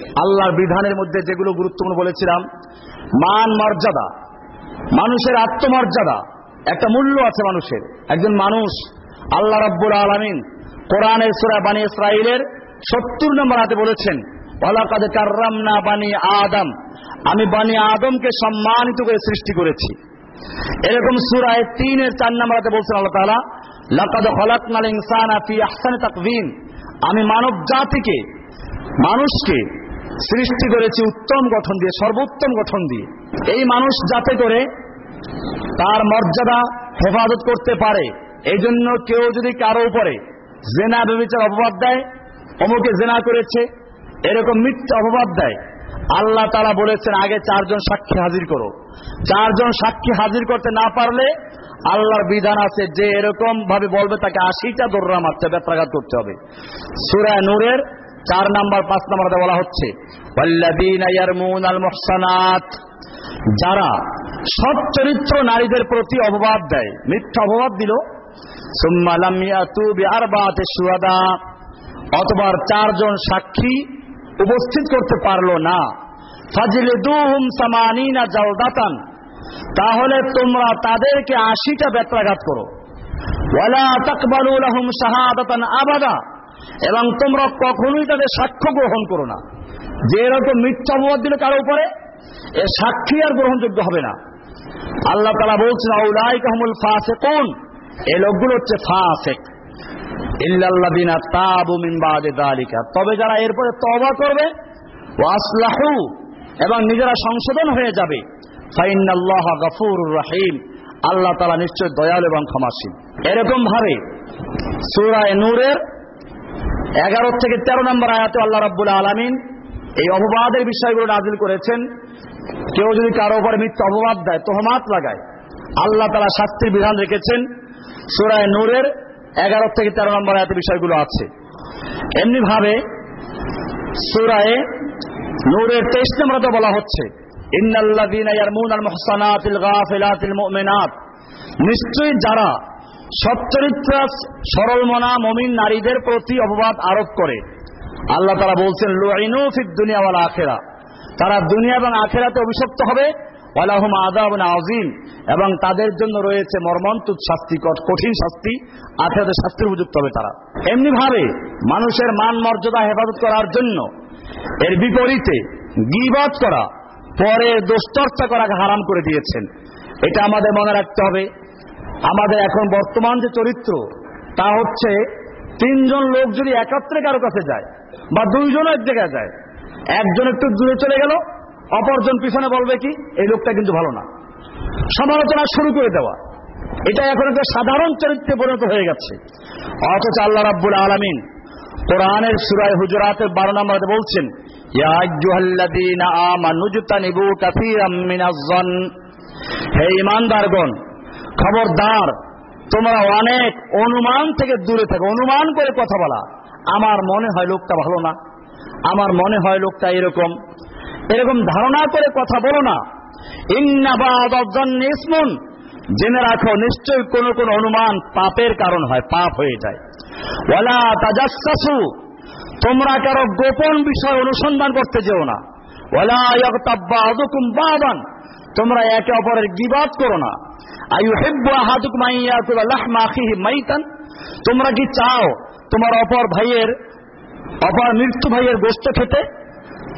আল্লাহর বিধানের মধ্যে যেগুলো গুরুত্বপূর্ণ বলেছিলাম, মান মর্যাদা। মানুষের আত্মমর্যাদা একটা মূল্য আছে মানুষের। একজন মানুষ, আল্লাহ রাব্বুল আলমিন কোরআনের সুরা বানী ইসরায়েলের সত্তর নম্বর হাতে বলেছেন ওলাকাদ কার্রামনা বানি আদম। আমি বানি আদমকে সম্মানিত করে সৃষ্টি করেছি। এরকম সুরায় তিনের চার নম্বর হাতে বলছেন আল্লাহ তাআলা, লাকাদ খলাকনাল ইনসানা ফি আহসানি তাকওয়িম আমি মানব জাতিকে, মানুষকে সৃষ্টি করেছি উত্তম গঠন দিয়ে, সর্বোত্তম গঠন দিয়ে। এই মানুষ যাতে করে তার মর্যাদা হেফাজত করতে পারে। এই জন্য কেউ যদি কারও উপরে জেনা বেবিচার অপবাদ দেয়, অমুকে জেনা করেছে এরকম মিথ্যা অপবাদ দেয়। আল্লাহ তারা বলেছেন, আগে চারজন সাক্ষী হাজির করো। চারজন সাক্ষী হাজির করতে না পারলে আল্লাহর বিধান আছে যে এরকম ভাবে বলবে, তাকে আশিটা দৌড়া মারতে ব্যত্রাঘাত করতে হবে। সুরায় নূরের চার নাম্বার, পাঁচ নাম্বার বলা হচ্ছে যারা সৎ চরিত্র নারীদের প্রতি অপবাদ দেয়, মিথ্যা অপবাদ দিল অথবা চারজন সাক্ষী উপস্থিত করতে পারল না। ফাজিলে দুহুম সামানিনা জালদাতান। তাহলে তোমরা তাদেরকে আশিটা ব্যত্রাঘাত করো। ওয়ালা তাকবালুল আহম শাহাদাতান আবাদা। এবং তোমরা কখনোই তাদের সাক্ষ্য গ্রহণ করো না। যে এরকম মিথ্যা অপবাদ দিল কারও উপরে, এ সাক্ষী আর গ্রহণযোগ্য হবে না। আল্লাহ তালা বলছেন ফাসে কোন এই লোকগুলো হচ্ছে ফাসেক। তাবু তবে যারা এরপরে তওবা করবে এবং নিজেরা সংশোধন হয়ে যাবে গফুরুর রহিম। আল্লাহ তাআলা নিশ্চয় দয়ালু এবং ক্ষমাশীল। এরকম ভাবে সূরায়ে নূরের এগারো থেকে তেরো নম্বর আয়াতে আল্লাহ রাব্বুল আলামিন এই অপবাদের বিষয়গুলো নাজিল করেছেন। কেউ যদি কারও উপরে মিথ্যা অপবাদ দেয়, তোহমাত লাগায়। আল্লাহ তালা শাস্তির বিধান রেখেছেন সুরায় নূরের এগারো থেকে তেরো নম্বর এত বিষয়গুলো আছে। এমনি ভাবে সুরায় নূরের তেইশ নম্বরতে বলা হচ্ছে নিশ্চয়ই যারা সচ্চরিত্র সরল মনা মমিন নারীদের প্রতি অপবাদ আরোপ করে, আল্লাহ তারা বলছেন লুআইনু ফিদ দুনিয়া ওয়াল আখেরা। তারা দুনিয়া এবং আখেরাতে অভিশপ্ত হবে ওয়ালাহুম আযাবুন আজিম এবং তাদের জন্য রয়েছে মর্মন্তুদ শাস্তি, কঠ- কঠিন শাস্তি। আখেরাতে শাস্তির উপযুক্ত হবে তারা। এমনি ভাবে মানুষের মান মর্যাদা হেফাজত করার জন্য এর বিপরীতে গিবত করা, পরে দোস্তর্চা করাকে হারাম করে দিয়েছেন। এটা আমাদের মনে রাখতে হবে। আমাদের এখন বর্তমান যে চরিত্র, তা হচ্ছে তিনজন লোক যদি একাত্রে কারও কাছে যায় বা দুইজন এক জায়গায় যায়, একজন একটু দূরে চলে গেল অপরজন পিছনে বলবে কি, এই লোকটা কিন্তু ভালো না। সমালোচনা শুরু করে দেওয়া। এটা এখন একটা সাধারণ চরিত্রে পরিণত হয়ে গেছে। অথচ আল্লাহ রাব্বুল আলামিন কোরআনের সুরায় হুজুরাতের বারো নম্বরে বলছেন হে ইমানদারগণ খবরদার, তোমরা অনেক অনুমান থেকে দূরে থাকো। অনুমান করে কথা বলা। আমার মনে হয় লোকটা ভালো না। আমার মনে হয় লোকটা এরকম। এরকম ধারণা করে কথা বলো না। ইন্নাবাদন জেনে রাখো, নিশ্চয়ই কোন কোন অনুমান পাপের কারণ হয়, পাপ হয়ে যায়। ওয়ালা তাজাসসু তোমরা কারও গোপন বিষয় অনুসন্ধান করতে যেও না। তোমরা একে অপরের গিবাদ করো না। আয়ু হেব্বু মাইতান। তোমরা কি চাও তোমার অপর ভাইয়ের, অপর মৃত্যু ভাইয়ের গোস্ত খেতে?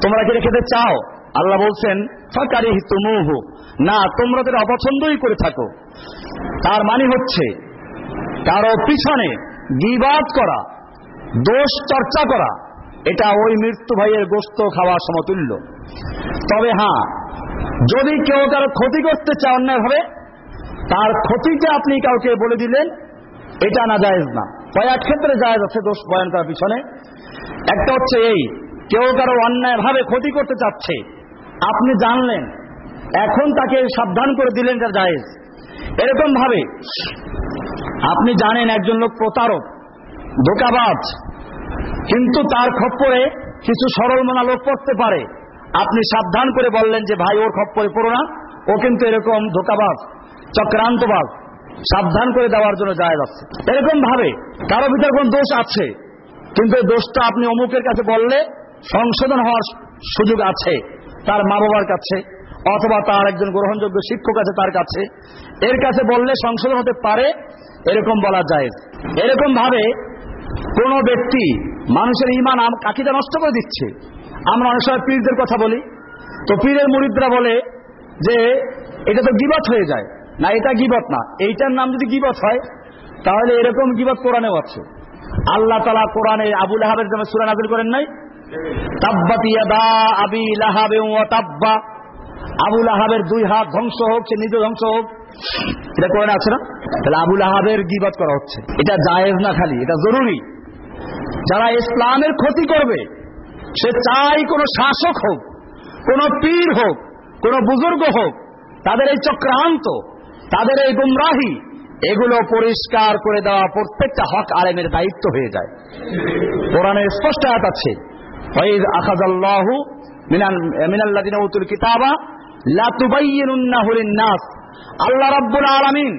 তোমরা কি খেতে চাও? আল্লাহ বলছেন ফাকারি তুমুহু। না, তোমরা তো অপছন্দই করে থাকো। তার মানে হচ্ছে, কারও পিছনে বিবাদ করা, দোষ চর্চা করা, এটা ওই মৃত্যু ভাইয়ের গোস্ত খাওয়ার সমতুল্য। তবে হ্যাঁ যদি কেউ কারও ক্ষতি করতে চায় অন্যায়ভাবে, তার ক্ষতিটা আপনি কাউকে বলে দিলেন, এটা না জায়েজ না। কয়েক ক্ষেত্রে জায়েজ আছে, দোষ বয়ান করার পিছনে। একটা হচ্ছে এই কেউ কারও অন্যায়ভাবে ক্ষতি করতে চাচ্ছে। আপনি জানলেন। এখন তাকে সাবধান করে দিলেন এটা জায়েজ। এরকম ভাবে আপনি জানেন একজন লোক প্রতারক, ধোকাবাজ, কিন্তু তার খপ্পরে কিছু সরল মনা লোক পড়তে পারে। আপনি সাবধান করে বললেন যে, ভাই, ওর খপ্পরে পড়ো না। ও কিন্তু এরকম ধোকাবাজ, চক্রান্তবাজ। সাবধান করে দেওয়ার জন্য যায় যাচ্ছে এরকম ভাবে কারও ভিতরে কোন দোষ আছে, কিন্তু দোষটা আপনি অমুকের কাছে বললে সংশোধন হওয়ার সুযোগ আছে, তার মা বাবার কাছে, অথবা তার একজন গ্রহণযোগ্য শিক্ষক আছে তার কাছে। এর কাছে বললে সংশোধন হতে পারে, এরকম বলা যায়। এরকম ভাবে কোন ব্যক্তি মানুষের ইমান কাকিটা নষ্ট করে দিচ্ছে। আমরা অনেক সময় পীরদের কথা বলি। তো পীরের মুরিদরা বলে যে, এটা তো গিবত হয়ে যায়। না, এটা গিবত না। এইটার নাম যদি গিবত হয়, তাহলে এরকম গিবত কোরআনেও আছে। আল্লাহ তালা কোরআনে আবুল আহাবের জন্য সুরা নাজিল করেন নাই? আবুল আহাবের দুই হাত ধ্বংস হোক, সে নিজে ধ্বংস হোক। এটা কোরআনে আছে না? তাহলে আবুল আহাবের গিবত করা হচ্ছে। এটা জায়েজ না খালি, এটা জরুরি। যারা ইসলামের ক্ষতি করবে, সে চাই কোনো শাসক হোক, কোন পীর হোক, কোন বুজুর্গ হোক, তাদের এই চক্রান্ত, তাদের এই গুমরাহি, এগুলো পরিষ্কার করে দেওয়া প্রত্যেকটা হক আলেমের দায়িত্ব হয়ে যায়। কোরআনের স্পষ্ট আছে আল্লাহ রাব্বুল আলামিন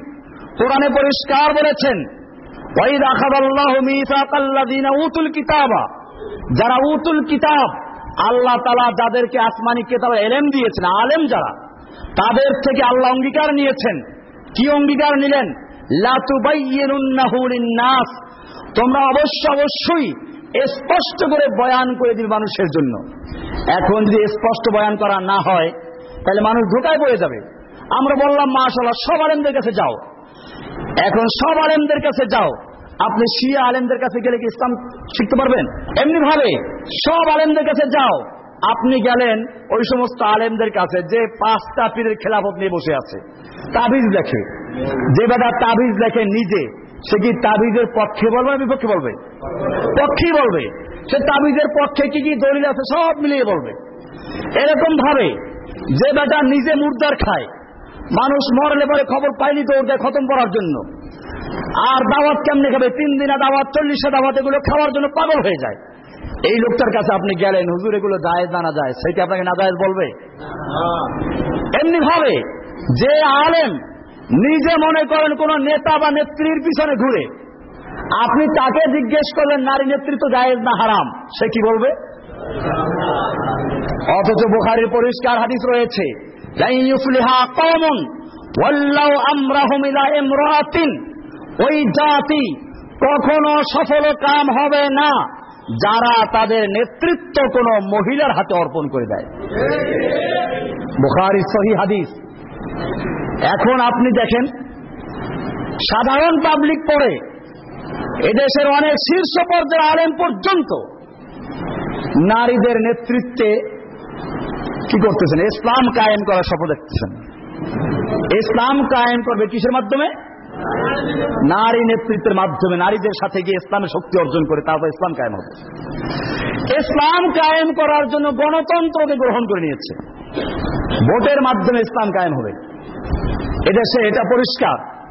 কোরআনে পরিষ্কার বলেছেন উতুল কিতাবা যারা উতুল কিতাব আল্লাহ তাআলা যাদেরকে আসমানি কিতাব এলেম দিয়েছেন, আলেম যারা, তাদের থেকে আল্লাহ অঙ্গীকার নিয়েছেন। কি অঙ্গীকার নিলেন? লা তুবাইয়িনুন্নাহু লিন-নাস তোমরা অবশ্য অবশ্যই স্পষ্ট করে বয়ান করে দিবে মানুষের জন্য। এখন যদি স্পষ্ট বয়ান করা না হয়, তাহলে মানুষ ধোকায় পড়ে যাবে। আমরা বললাম মাশাল্লাহ সব আলেমদের কাছে যাও। এখন সব আলেমদের কাছে যাও। আপনি শিয়া আলেমদের কাছে গেলে কি ইসলাম শিখতে পারবেন? এমনি ভাবে সব আলেমদের কাছে যাও। আপনি গেলেন ওই সমস্ত আলেমদের কাছে যে পাঁচটা পীরের খেলাফত নিয়ে বসে আছে। তাবিজ লেখে। যে বেটা তাবিজ লেখে নিজে। সে কি তাবিজের পক্ষে বলবে না বিপক্ষে বলবে? পক্ষেই বলবে। সে তাবিজের পক্ষে কি কি দলিল আছে সব মিলিয়ে বলবে। এরকম ভাবে যে বেটা নিজে মুর্দার খায় মানুষ মরলে পরে খবর পায়নি তো ওদের খতম করার জন্য। আর দাওয়াত কেমনে খাবে? তিন দিনা দাওয়াত চল্লিশটা দাওয়াত এগুলো খাওয়ার জন্য পাগল হয়ে যায়। এই লোকটার কাছে আপনি গেলেন হুজুর এগুলো জায়েজ না না যায় সেটা আপনাকে না জায়েজ বলবে? এমনি ভাবে যে আলেম নিজে মনে করেন কোন নেতা বা নেত্রীর পিছনে ঘুরে। আপনি তাকে জিজ্ঞেস করলেন, নারী নেতৃত্ব জায়েজ না হারাম? সে কি বলবে? অথচ বুখারির পরিষ্কার হাদিস রয়েছে ওই জাতি কখনো সফল কাম হবে না যারা তাদের নেতৃত্ব কোন মহিলার হাতে অর্পণ করে দেয়। বুখারি সহি হাদিস এখন আপনি দেখেন, সাধারণ পাবলিক পড়ে এদেশের অনেক শীর্ষ পর্যায়ের আলেন পর্যন্ত নারীদের নেতৃত্বে কি করতেছেন? ইসলাম কায়েম করার শপথ দেখতেছেন। ইসলাম কায়েম করবে কিসের মাধ্যমে? নারী নেতৃত্বের মাধ্যমে নারীদের সাথে গিয়ে ইসলামের শক্তি অর্জন করে তারপর ইসলাম কায়েম হবে। ইসলাম কায়েম করার জন্য গণতন্ত্রকে গ্রহণ করে নিয়েছে। ভোটের মাধ্যমে ইসলাম কায়েম হবে। এদেশে এটা পরিষ্কার।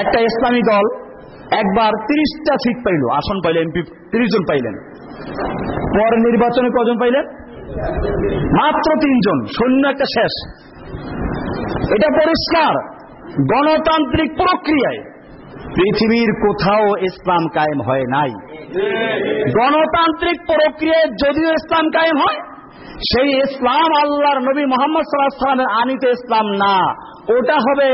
একটা ইসলামী দল একবার তিরিশটা সিট পাইল, আসন পাইলেন, এমপি তিরিশ জন পাইলেন। পর নির্বাচনে কজন পাইলেন? মাত্র তিনজন সৈন্য একটা শেষ। এটা পরিষ্কার। গণতান্ত্রিক প্রক্রিয়ায় পৃথিবীর কোথাও ইসলাম কায়েম হয় নাই। গণতান্ত্রিক প্রক্রিয়ায় যদিও ইসলাম কায়েম হয়, সেই ইসলাম আল্লাহর নবী মোহাম্মদ সাল্লাহ আনিত ইসলাম না। ওটা হবে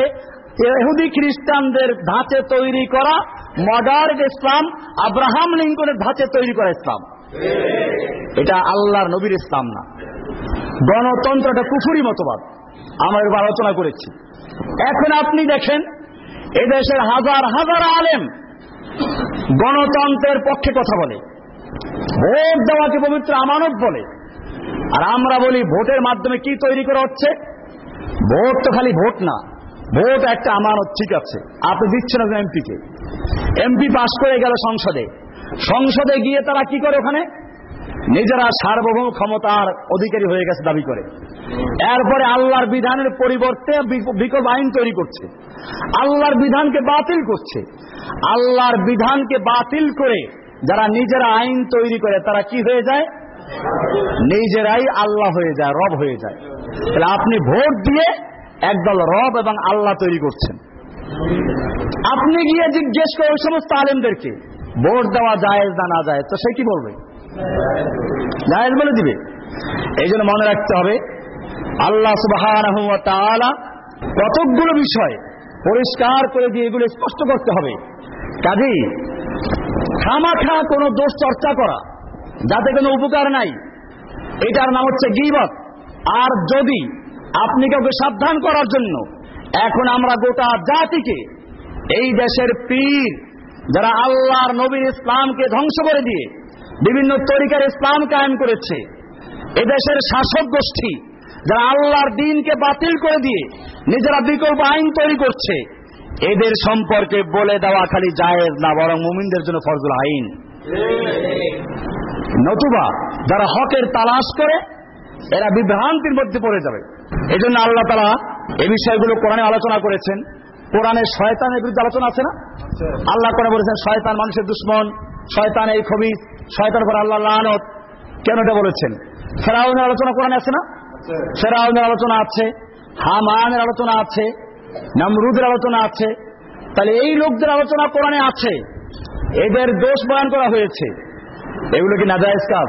এহুদি খ্রিস্টানদের ধাঁচে তৈরি করা মডার্ন ইসলাম, আব্রাহাম লিঙ্কনের ধাঁচে তৈরি করা ইসলাম। এটা আল্লাহর নবীর ইসলাম না। গণতন্ত্র একটা কুফুরি মতবাদ। আমরা এবার আলোচনা করেছি। এখন আপনি দেখেন, এদেশের হাজার হাজার আলেম গণতন্ত্রের পক্ষে কথা বলে, ভোট দেওয়াকে পবিত্র আমানত বলে। আর আমরা বলি, ভোটের মাধ্যমে কি তৈরি করা হচ্ছে? ভোট তো খালি ভোট না, ভোট একটা আমানত, ঠিক আছে। আপনি দিচ্ছেন একজন এমপিকে। এমপি পাশ করে গেল সংসদে। সংসদে গিয়ে তারা কি করে ওখানে? নিজেরা সার্বভৌম ক্ষমতার অধিকারী হয়ে গেছে দাবি করে। এরপরে আল্লাহর বিধানের পরিবর্তে বিকল্প আইন তৈরি করছে। আল্লাহর বিধানকে বাতিল করছে। আল্লাহর বিধানকে বাতিল করে যারা নিজেরা আইন তৈরি করে, তারা কি হয়ে যায়? নিজেরাই আল্লাহ হয়ে যায়, রব হয়ে যায়। তাহলে আপনি ভোট দিয়ে একদল রব এবং আল্লাহ তৈরি করছেন। আপনি গিয়ে জিজ্ঞেস করে ওই সমস্ত আলেমদেরকে, ভোট দেওয়া যায় না না যায় তো সে কি বলবে? জায়েজ বলে দিবে। এই মনে রাখতে হবে আল্লাহ সুবাহ কতকগুলো বিষয় পরিষ্কার করে দিয়ে এগুলো স্পষ্ট করতে হবে। কাজেই খামাখা কোনো দোষ চর্চা করা, যাতে কোনো উপকার নাই, এটার নাম হচ্ছে গিবত। আর যদি আপনি কাউকে সাবধান করার জন্য এখন আমরা গোটা জাতিকে এই দেশের পীর যারা আল্লাহর নবীর ইসলামকে ধ্বংস করে দিয়ে বিভিন্ন তরিকার ইসলাম কায়েম করেছে, এদেশের শাসক গোষ্ঠী যারা আল্লাহর দিনকে বাতিল করে দিয়ে নিজেরা বিকল্প আইন তৈরি করছে, এদের সম্পর্কে বলে দেওয়া খালি জায়েজ না, বরং মুমিনদের জন্য ফরজুল আইন। নতুবা যারা হকের তালাশ করে, এরা বিভ্রান্তির মধ্যে পড়ে যাবে। এই জন্য আল্লাহ তালা এই বিষয়গুলো কোরআনে আলোচনা করেছেন। কোরআনের শয়তানের বিরুদ্ধে আলোচনা আছে না? আল্লাহ করে বলেছেন, শয়তান মানুষের দুশ্মন, শয়তান এই খবি শয়তান করে আল্লাহ লানত। কেন এটা বলেছেন? ফেরাউনের আলোচনা কোরআনে আছে না? ফেরাউনের আলোচনা আছে হামানের আলোচনা আছে নমরুদের আলোচনা আছে। তাহলে এই লোকদের আলোচনা কোরআনে আছে। এদের দোষ বয়ান করা হয়েছে। এগুলো কি নাজায়জ কাজ?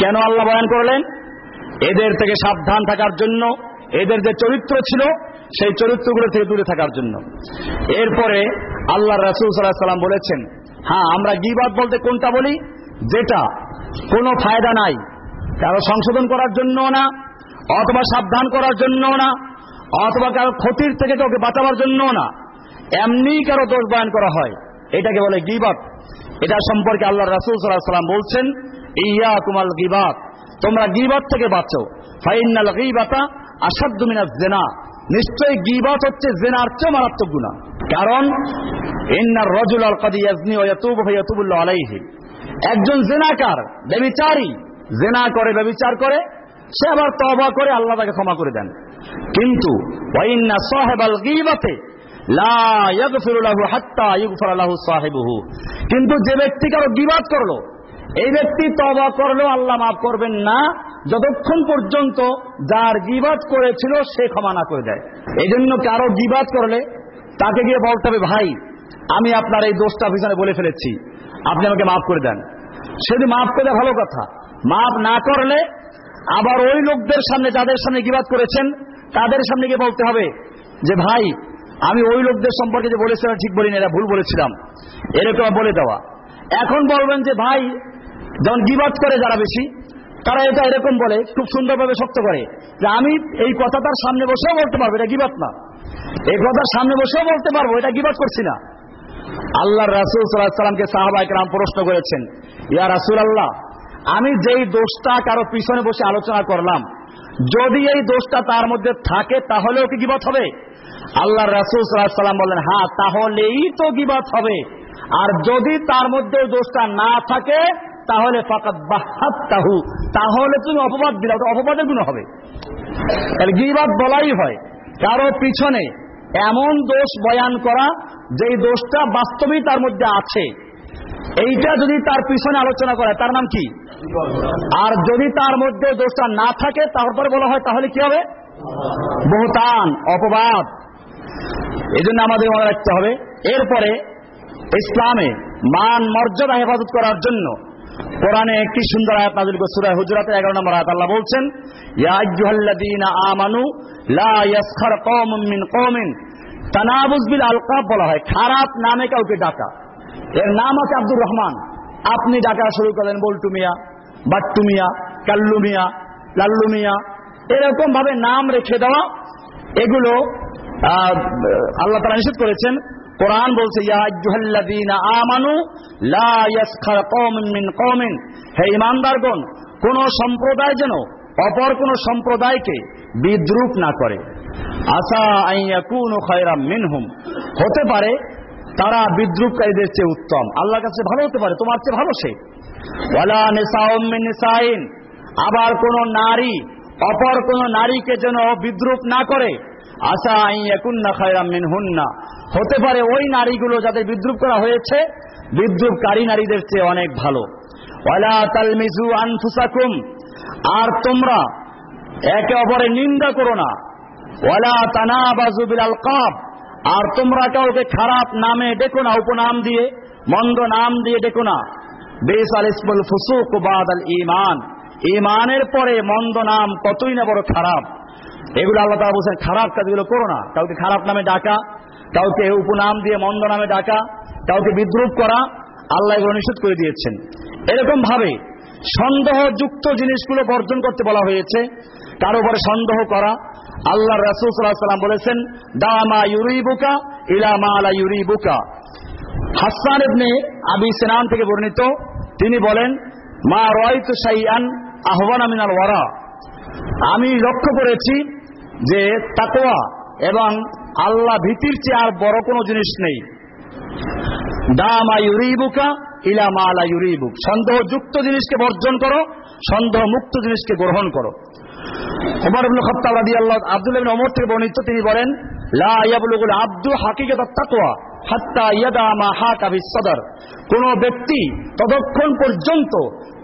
কেন আল্লাহ বয়ান করলেন? এদের থেকে সাবধান থাকার জন্য এদের যে চরিত্র ছিল সেই চরিত্রগুলো থেকে দূরে থাকার জন্য। এরপরে আল্লাহ রাসুল সাল্লাহ সাল্লাম বলেছেন হ্যাঁ আমরা গিবাদ বলতে কোনটা বলি? যেটা কোনো ফায়দা নাই। কারও সংশোধন করার জন্য না, অথবা সাবধান করার জন্য না, অথবা কারও ক্ষতির থেকে কাউকে বাঁচাবার জন্য না। এমনি কারও দোষ বয়ান করা হয়। এটাকে বলে গিবাদ এটা সম্পর্কে আল্লাহ রাসুল সাল্লাম বলছেন ইয়া কুমাল গিবাদ তোমরা গিবাদ থেকে বাঁচো। ফাইনাল গিবাতা আসাদ্দ মিনাজ জেনা। নিশ্চয়ই গিবাত হচ্ছে জেনার চেয়ে মারাত্মক গুণা কারণ, ইন্নার রজুল আল কাদি ইয়াজনি ও ইয়াতুব ইয়াতুবুল্লাহ আলাইহি। একজন জেনাকার, ব্যবিচারী জেনা করে, ব্যবিচার করে, সে আবার তবা করে আল্লাহ তাকে ক্ষমা করে দেন। কিন্তু কিন্তু যে ব্যক্তি কারও গিবাত করল, এই ব্যক্তি তবা করলেও আল্লাহ মাফ করবেন না, যতক্ষণ পর্যন্ত যার গিবাদ করেছিল সে ক্ষমা না করে দেয়। এই জন্য কারও গিবাদ করলে? তাকে গিয়ে বলতে হবে, ভাই, আমি আপনার এই দোষটা পিছনে বলে ফেলেছি। আপনি আমাকে মাফ করে দেন। সেদিন মাফ করে দেওয়া ভালো কথা। মাফ না করলে আবার ওই লোকদের সামনে, যাদের সামনে গিবাদ করেছেন, তাদের সামনে গিয়ে বলতে হবে যে, ভাই, আমি ওই লোকদের সম্পর্কে যে বলেছিলাম ঠিক বলিনি, এরা ভুল বলেছিলাম। এরকম বলে দেওয়া। এখন বলবেন যে, ভাই, যখন গিবাদ করে যারা বেশি, তারা এটা এরকম বলে, খুব সুন্দরভাবে শক্ত করে যে, আমি এই কথা তার সামনে বসেও বলতে পারব, এটা গিবাদ না। এই কথার সামনে বসেও বলতে পারব, এটা গিবাদ করছি না। আল্লাহ রাসুল সাল্লাহামকে সাহাবাইকরাম প্রশ্ন করেছেন, ইয়া রাসুল আল্লাহ আমি যেই দোষটা কারও পিছনে বসে আলোচনা করলাম, যদি এই দোষটা তার মধ্যে থাকে, তাহলেও কি গিবত হবে? আল্লাহ রাসুল সাল্লাম বললেন হ্যাঁ তাহলেই তো গিবত হবে। আর যদি তার মধ্যে দোষটা না থাকে, তাহলে ফাকাত বাহাত তাহু তাহলে তুমি অপবাদ দিলে অপবাদের গুণ হবে। তাহলে গিবাদ বলাই হয়, কারও পিছনে এমন দোষ বয়ান করা, যেই দোষটা বাস্তবেই তার মধ্যে আছে। এইটা যদি তার পিছনে আলোচনা করে, তার নাম কি? আর যদি তার মধ্যে দোষটা না থাকে, তারপরে বলা হয়, তাহলে কি হবে? বহুতান, অপবাদ। এই জন্য আমাদের মনে রাখতে হবে, এরপরে ইসলামে মান মর্যাদা হেফাজত করার জন্য কোরআনে একটি সুন্দর আয়াত নাজিল করে সূরা হুজুরাতের 11 নম্বর আয়াত আল্লাহ বলছেন আমানু লা ইয়াসখার কওমুম মিন কওমিন। তানাবুজ বিল আলকাব বলা হয়, খারাপ নামে কাউকে ডাকা। এর নাম আছে আব্দুর রহমান। আপনি ডাকা শুরু করেন, বল্টু মিয়া, বাট্টু মিয়া, কাল্লু মিয়া, লাল্লু মিয়া, এরকম ভাবে নাম রেখে দেওয়া, এগুলো আল্লাহ তারা নিষেধ করেছেন। কোরআন বলছে হে ইমানদারগণ, কোন সম্প্রদায় যেন অপর কোন সম্প্রদায়কে বিদ্রুপ না করে। খায়রাম মিনহুম। হতে পারে তারা বিদ্রুপকারীদের চেয়ে উত্তম। আল্লাহর কাছে ভালো হতে পারে, তোমার চেয়ে ভালো সে। আবার কোন নারী, অপর কোন নারীকে যেন বিদ্রুপ না করে। আশা আইয়াকুন্না খায়রাম মিনহুন্না, হতে পারে ওই নারীগুলো যাদের বিদ্রুপ করা হয়েছে, বিদ্রুপকারী নারীদের চেয়ে অনেক ভালো। আনফুসাকুম, আর তোমরা একে অপরের নিন্দা করো না। ওয়ালা তানাবাজু বিল আলকাব আর তোমরা কাউকে খারাপ নামে ডেকো না, উপনাম দিয়ে, মন্দ নাম দিয়ে ডেকো না। বেস আল ইসমুল ফুসুক বাদ আল ইমান ইমানের পরে মন্দ নাম কতই না বড় খারাপ। এগুলো আল্লাহ তারা বলছেন, খারাপ কাজগুলো করো না। কাউকে খারাপ নামে ডাকা, কাউকে উপনাম দিয়ে মন্দ নামে ডাকা, কাউকে বিদ্রুপ করা, আল্লাহ এগুলো নিষেধ করে দিয়েছেন। এরকম ভাবে সন্দেহযুক্ত জিনিসগুলো বর্জন করতে বলা হয়েছে। তার উপরে সন্দেহ করা। আল্লাহ রাসুল বলেছেন, দামা ইউরিবুকা ইলা মালা ইউরিবুকা। হাসান ইবনে আবি সেনান থেকে বর্ণিত, তিনি বলেন, মা রয়তু সাইয়ান আহ্বান মিনাল ওয়ারা। আমি লক্ষ্য করেছি যে তাকোয়া এবং আল্লাহ ভীতির চেয়ে আর বড় কোনো জিনিস নেই। দামা ইউরিবুকা ইলা মালা ইউরিবুক সন্দেহযুক্ত জিনিসকে বর্জন করো, সন্দেহ মুক্ত জিনিসকে গ্রহণ করো। ওমর ইবনে খাত্তাব রাদিয়াল্লাহু আব্দুল্লাহ ইবনে ওমর থেকে বর্ণিত, তিনি বলেন, লা ইয়াবলুগুল আব্দু হাকিকাতাত তাকওয়া হাত্তা ইয়াদা মা হাকা সদর। কোন ব্যক্তি ততক্ষণ পর্যন্ত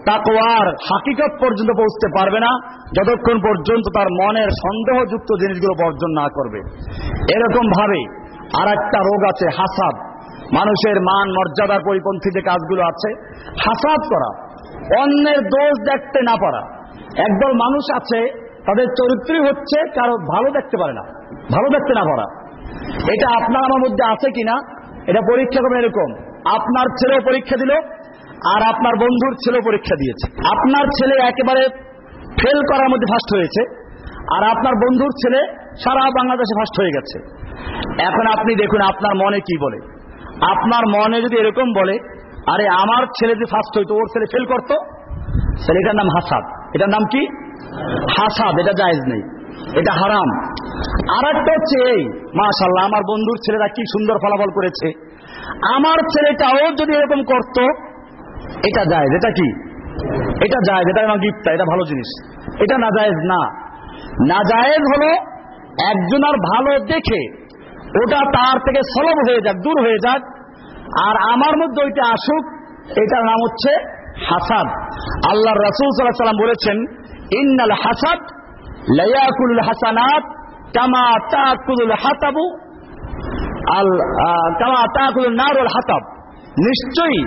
তাকওয়ার হাকিকত পর্যন্ত পৌঁছতে পারবে না, যতক্ষণ পর্যন্ত তার মনের সন্দেহযুক্ত জিনিসগুলো বর্জন না করবে। এরকম ভাবে আর একটা রোগ আছে হাসাদ। মানুষের মান মর্যাদার পরিপন্থী যে কাজগুলো আছে, হাসাদ করা, অন্যের দোষ দেখতে না পারা। একদল মানুষ আছে, তাদের চরিত্রই হচ্ছে কারও ভালো দেখতে পারে না, ভালো দেখতে না পারা। এটা আপনার আমার মধ্যে আছে কিনা, এটা পরীক্ষা করবেন এরকম। আপনার ছেলে পরীক্ষা দিল, আর আপনার বন্ধুর ছেলে পরীক্ষা দিয়েছে। আপনার ছেলে একেবারে ফেল করার মধ্যে ফার্স্ট হয়েছে, আর আপনার বন্ধুর ছেলে সারা বাংলাদেশে ফার্স্ট হয়ে গেছে। এখন আপনি দেখুন, আপনার মনে কি বলে? আপনার মনে যদি এরকম বলে, আরে আমার ছেলে যে ফার্স্ট হইতো, ওর ছেলে ফেল করতো ছেলেটার নাম হাসাদ। এটার নাম কি? হাসাদ, এটা জায়েজ নেই। এটা হারাম। আর একটা হচ্ছে এই মাশাল্লাহ আমার বন্ধুর ছেলেরা কি সুন্দর ফলাফল করেছে। আমার ছেলেটাও যদি এরকম করত, এটা যায় এটা কি? এটা যায় এটা আমার গিফটটা এটা ভালো জিনিস। এটা না জায়েজ না। না জায়েজ হলো একজন আর ভালো দেখে ওটা তার থেকে সলভ হয়ে যাক, দূর হয়ে যাক। আর আমার মধ্যে ওইটা আসুক, এটার নাম হচ্ছে হাসাদ। আল্লাহ রাসুল সাল্লাহ সাল্লাম বলেছেন, ইন্নাল হাসাদ লায়াকুল হাসানাত কামা তাকুল হাতাবু আল কামা তাকুল নারুল হাতাব। নিশ্চয়ই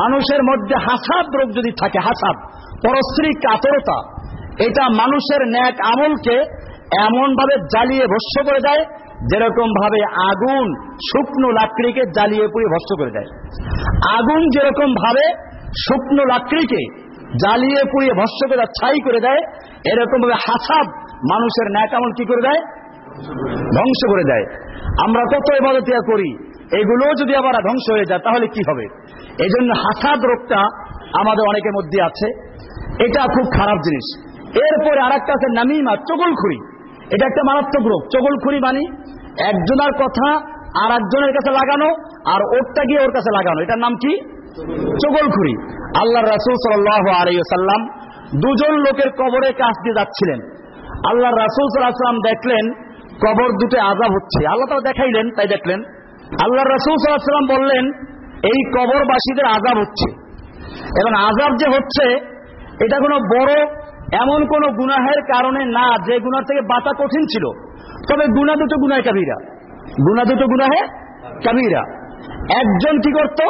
মানুষের মধ্যে হাসাদ রোগ যদি থাকে, হাসাদ, পরশ্রী কাতরতা, এটা মানুষের ন্যাক আমলকে এমন ভাবে জ্বালিয়ে ভস্য করে দেয় যেরকম ভাবে আগুন শুকনো লাকড়িকে জ্বালিয়ে পুড়ে ভস্য করে দেয়। আগুন যেরকম ভাবে শুকনো লাকড়িকে জ্বালিয়ে পুড়িয়ে ভস্য করে, ছাই করে দেয়, এরকম ভাবে হাসাব মানুষের আমল কি করে দেয়? ধ্বংস করে দেয়। আমরা কত এবাদতিয়া করি, এগুলো যদি আবার ধ্বংস হয়ে যায়, তাহলে কি হবে? এই জন্য হাসাদ রোগটা আমাদের অনেকের মধ্যে আছে। এটা খুব খারাপ জিনিস। এরপরে আর একটা আছে নামিমা, চগলখুরি। এটা একটা মারাত্মক রোগ। চগলখুরি মানে একজনের কথা আর একজনের কাছে লাগানো আর ওরটা গিয়ে ওর কাছে লাগানো। এটার নাম কি? চগলখুরি। আল্লাহ রাসুল সাল্লাম দুজন লোকের কবরের কাছ দিয়ে যাচ্ছিলেন। আল্লাহ রাসুল সাল্লাম দেখলেন কবর দুটো আজাব হচ্ছে। আল্লাহ তাও দেখাইলেন, তাই দেখলেন। আল্লাহ রাসুল সাল্লাম বললেন, এই কবরবাসীদের আজাব হচ্ছে। এবং আজাব যে হচ্ছে, এটা কোনো বড়, এমন কোন গুনাহের কারণে না, যে গুনার থেকে বাঁচা কঠিন ছিল। তবে গুনা দুটো গুনায় কাবিরা। গুনা দুটো গুনাহে কাবিরা। একজন কি করত?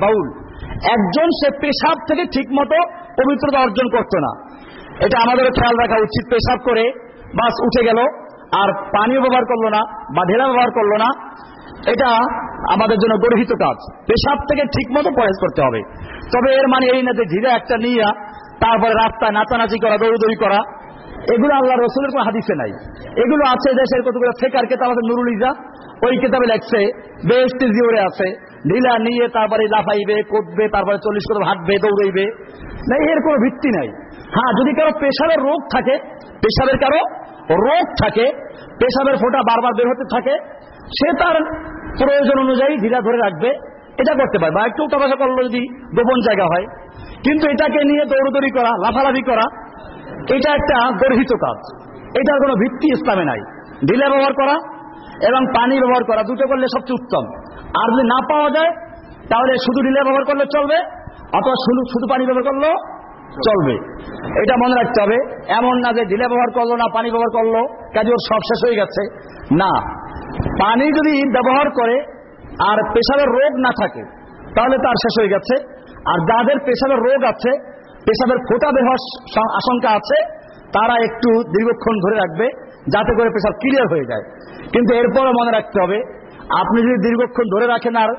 বাউল। একজন সে পেশাব থেকে ঠিক মতো পবিত্রতা অর্জন করতো না। এটা আমাদের খেয়াল রাখা উচিত। পেশাব করে বাস উঠে গেল, আর পানীয় ব্যবহার করল না, বা ঢেলা ব্যবহার করল না। এটা আমাদের জন্য গর্হিত কাজ। পেশাব থেকে ঠিক মতো পরেজ করতে হবে। তবে এর মানে এই না যে ধীরে একটা নিয়ে, তারপরে রাস্তায় নাচানাচি করা, দৌড়দৌড়ি করা এগুলো আল্লাহ রসুলের কোনো হাদিসে নাই। এগুলো আছে দেশের কতগুলো ফেকার কেতাব আছে নুরুল ইজা ওই কেতাবে লেখছে বেস্ট জিওরে আছে। ঢিলা নিয়ে তারপরে লাফাইবে কোদবে তারপরে চল্লিশ কদম হাঁটবে, দৌড়াইবে। না এর কোনো ভিত্তি নাই। হ্যাঁ যদি কারও পেশাবের রোগ থাকে, পেশাবের কারও রোগ থাকে, পেশাবের ফোঁটা বারবার বের হতে থাকে, সে তার প্রয়োজন অনুযায়ী ঢিলা ধরে রাখবে। এটা করতে পারে। বা একটু উঠাবাসা করল যদি গোপন জায়গা হয়। কিন্তু এটাকে নিয়ে দৌড়দৌড়ি করা, লাফালাফি করা এটা একটা গর্হিত কাজ। এটার কোনো ভিত্তি ইসলামে নাই। ঢিলা ব্যবহার করা এবং পানি ব্যবহার করা দুটো করলে সবচেয়ে উত্তম। আর যদি না পাওয়া যায়, তাহলে শুধু ঢিলা ব্যবহার করলে চলবে, অথবা শুধু শুধু পানি ব্যবহার করলেও চলবে। এটা মনে রাখতে হবে। এমন না যে ঢিলে ব্যবহার করল না পানি ব্যবহার করল, কাজে ওর সব শেষ হয়ে গেছে। না। পানি যদি ব্যবহার করে আর পেশাবের রোগ না থাকে, তাহলে তার শেষ হয়ে গেছে। আর যাদের পেশাবের রোগ আছে পেশাবের ফোটা বের আশঙ্কা আছে, তারা একটু দীর্ঘক্ষণ ধরে রাখবে, যাতে করে পেশাব ক্লিয়ার হয়ে যায়। কিন্তু এরপরও মনে রাখতে হবে, আপনি যদি দীর্ঘক্ষণ ধরে রাখেন আর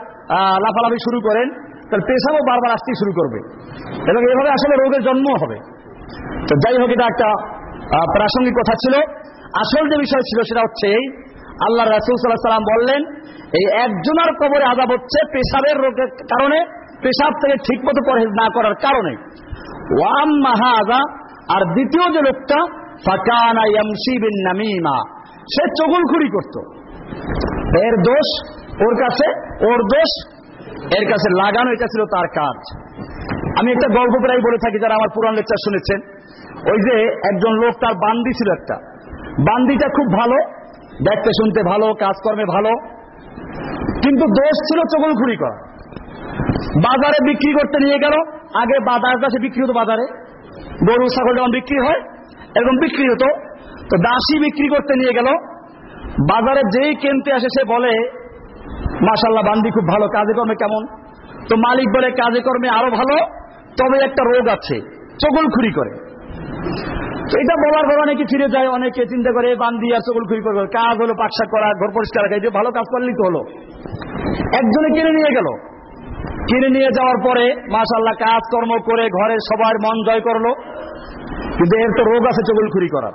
লাফালাফি শুরু করেন, তাহলে পেশাবও বারবার আসতেই শুরু করবে। এবং এভাবে আসলে রোগের জন্ম হবে। তো যাই হোক, এটা একটা প্রাসঙ্গিক কথা ছিল। আসল যে বিষয় ছিল, সেটা হচ্ছে এই আল্লাহ রাসুল সাল্লাহ সাল্লাম বললেন, এই একজনের কবরে আজাব হচ্ছে পেশাবের রোগের কারণে, পেশাব থেকে ঠিক মতো পরহেজ না করার কারণে। ওয়াম আর দ্বিতীয় যে লোকটা, ফাকানা ইয়ামসিবিন নামিমা। সে চগুলখুরি করত। এর দোষ ওর কাছে, ওর দোষ এর কাছে লাগানো, এটা ছিল তার কাজ। আমি একটা গল্প প্রায় বলে থাকি, যারা আমার পুরান লেকচার শুনেছেন। ওই যে একজন লোক, তার বান্দি ছিল একটা। বান্দিটা খুব ভালো, দেখতে শুনতে ভালো, কাজকর্মে ভালো। কিন্তু দোষ ছিল চগলখুরি করা। বাজারে বিক্রি করতে নিয়ে গেল। আগে বাজার দাসে বিক্রি হতো বাজারে। গরু, ছাগল যখন বিক্রি হয়, এরকম বিক্রি হতো। তো দাসী বিক্রি করতে নিয়ে গেল। বাজারে যেই কিনতে আসে, সে বলে মাসাল্লাহ বান্দি খুব ভালো, কাজে কর্মে কেমন? তো মালিক বলে, কাজে কর্মে আরও ভালো, তবে একটা রোগ আছে চগলখুরি করে। তো এটা বলার পর অনেকে ফিরে যায়, অনেকে চিন্তা করে বান্দি আর চগলখুরি করবে কাজ হলো পাকশাক করা, ঘর পরিষ্কার রাখা, এই ভালো কাজ করলেই তো হলো। একজনে কিনে নিয়ে গেল। কিনে নিয়ে যাওয়ার পরে মাসাল্লাহ কাজকর্ম করে ঘরের সবার মন জয় করল। কিন্তু এর তো রোগ আছে চগলখুরি করার।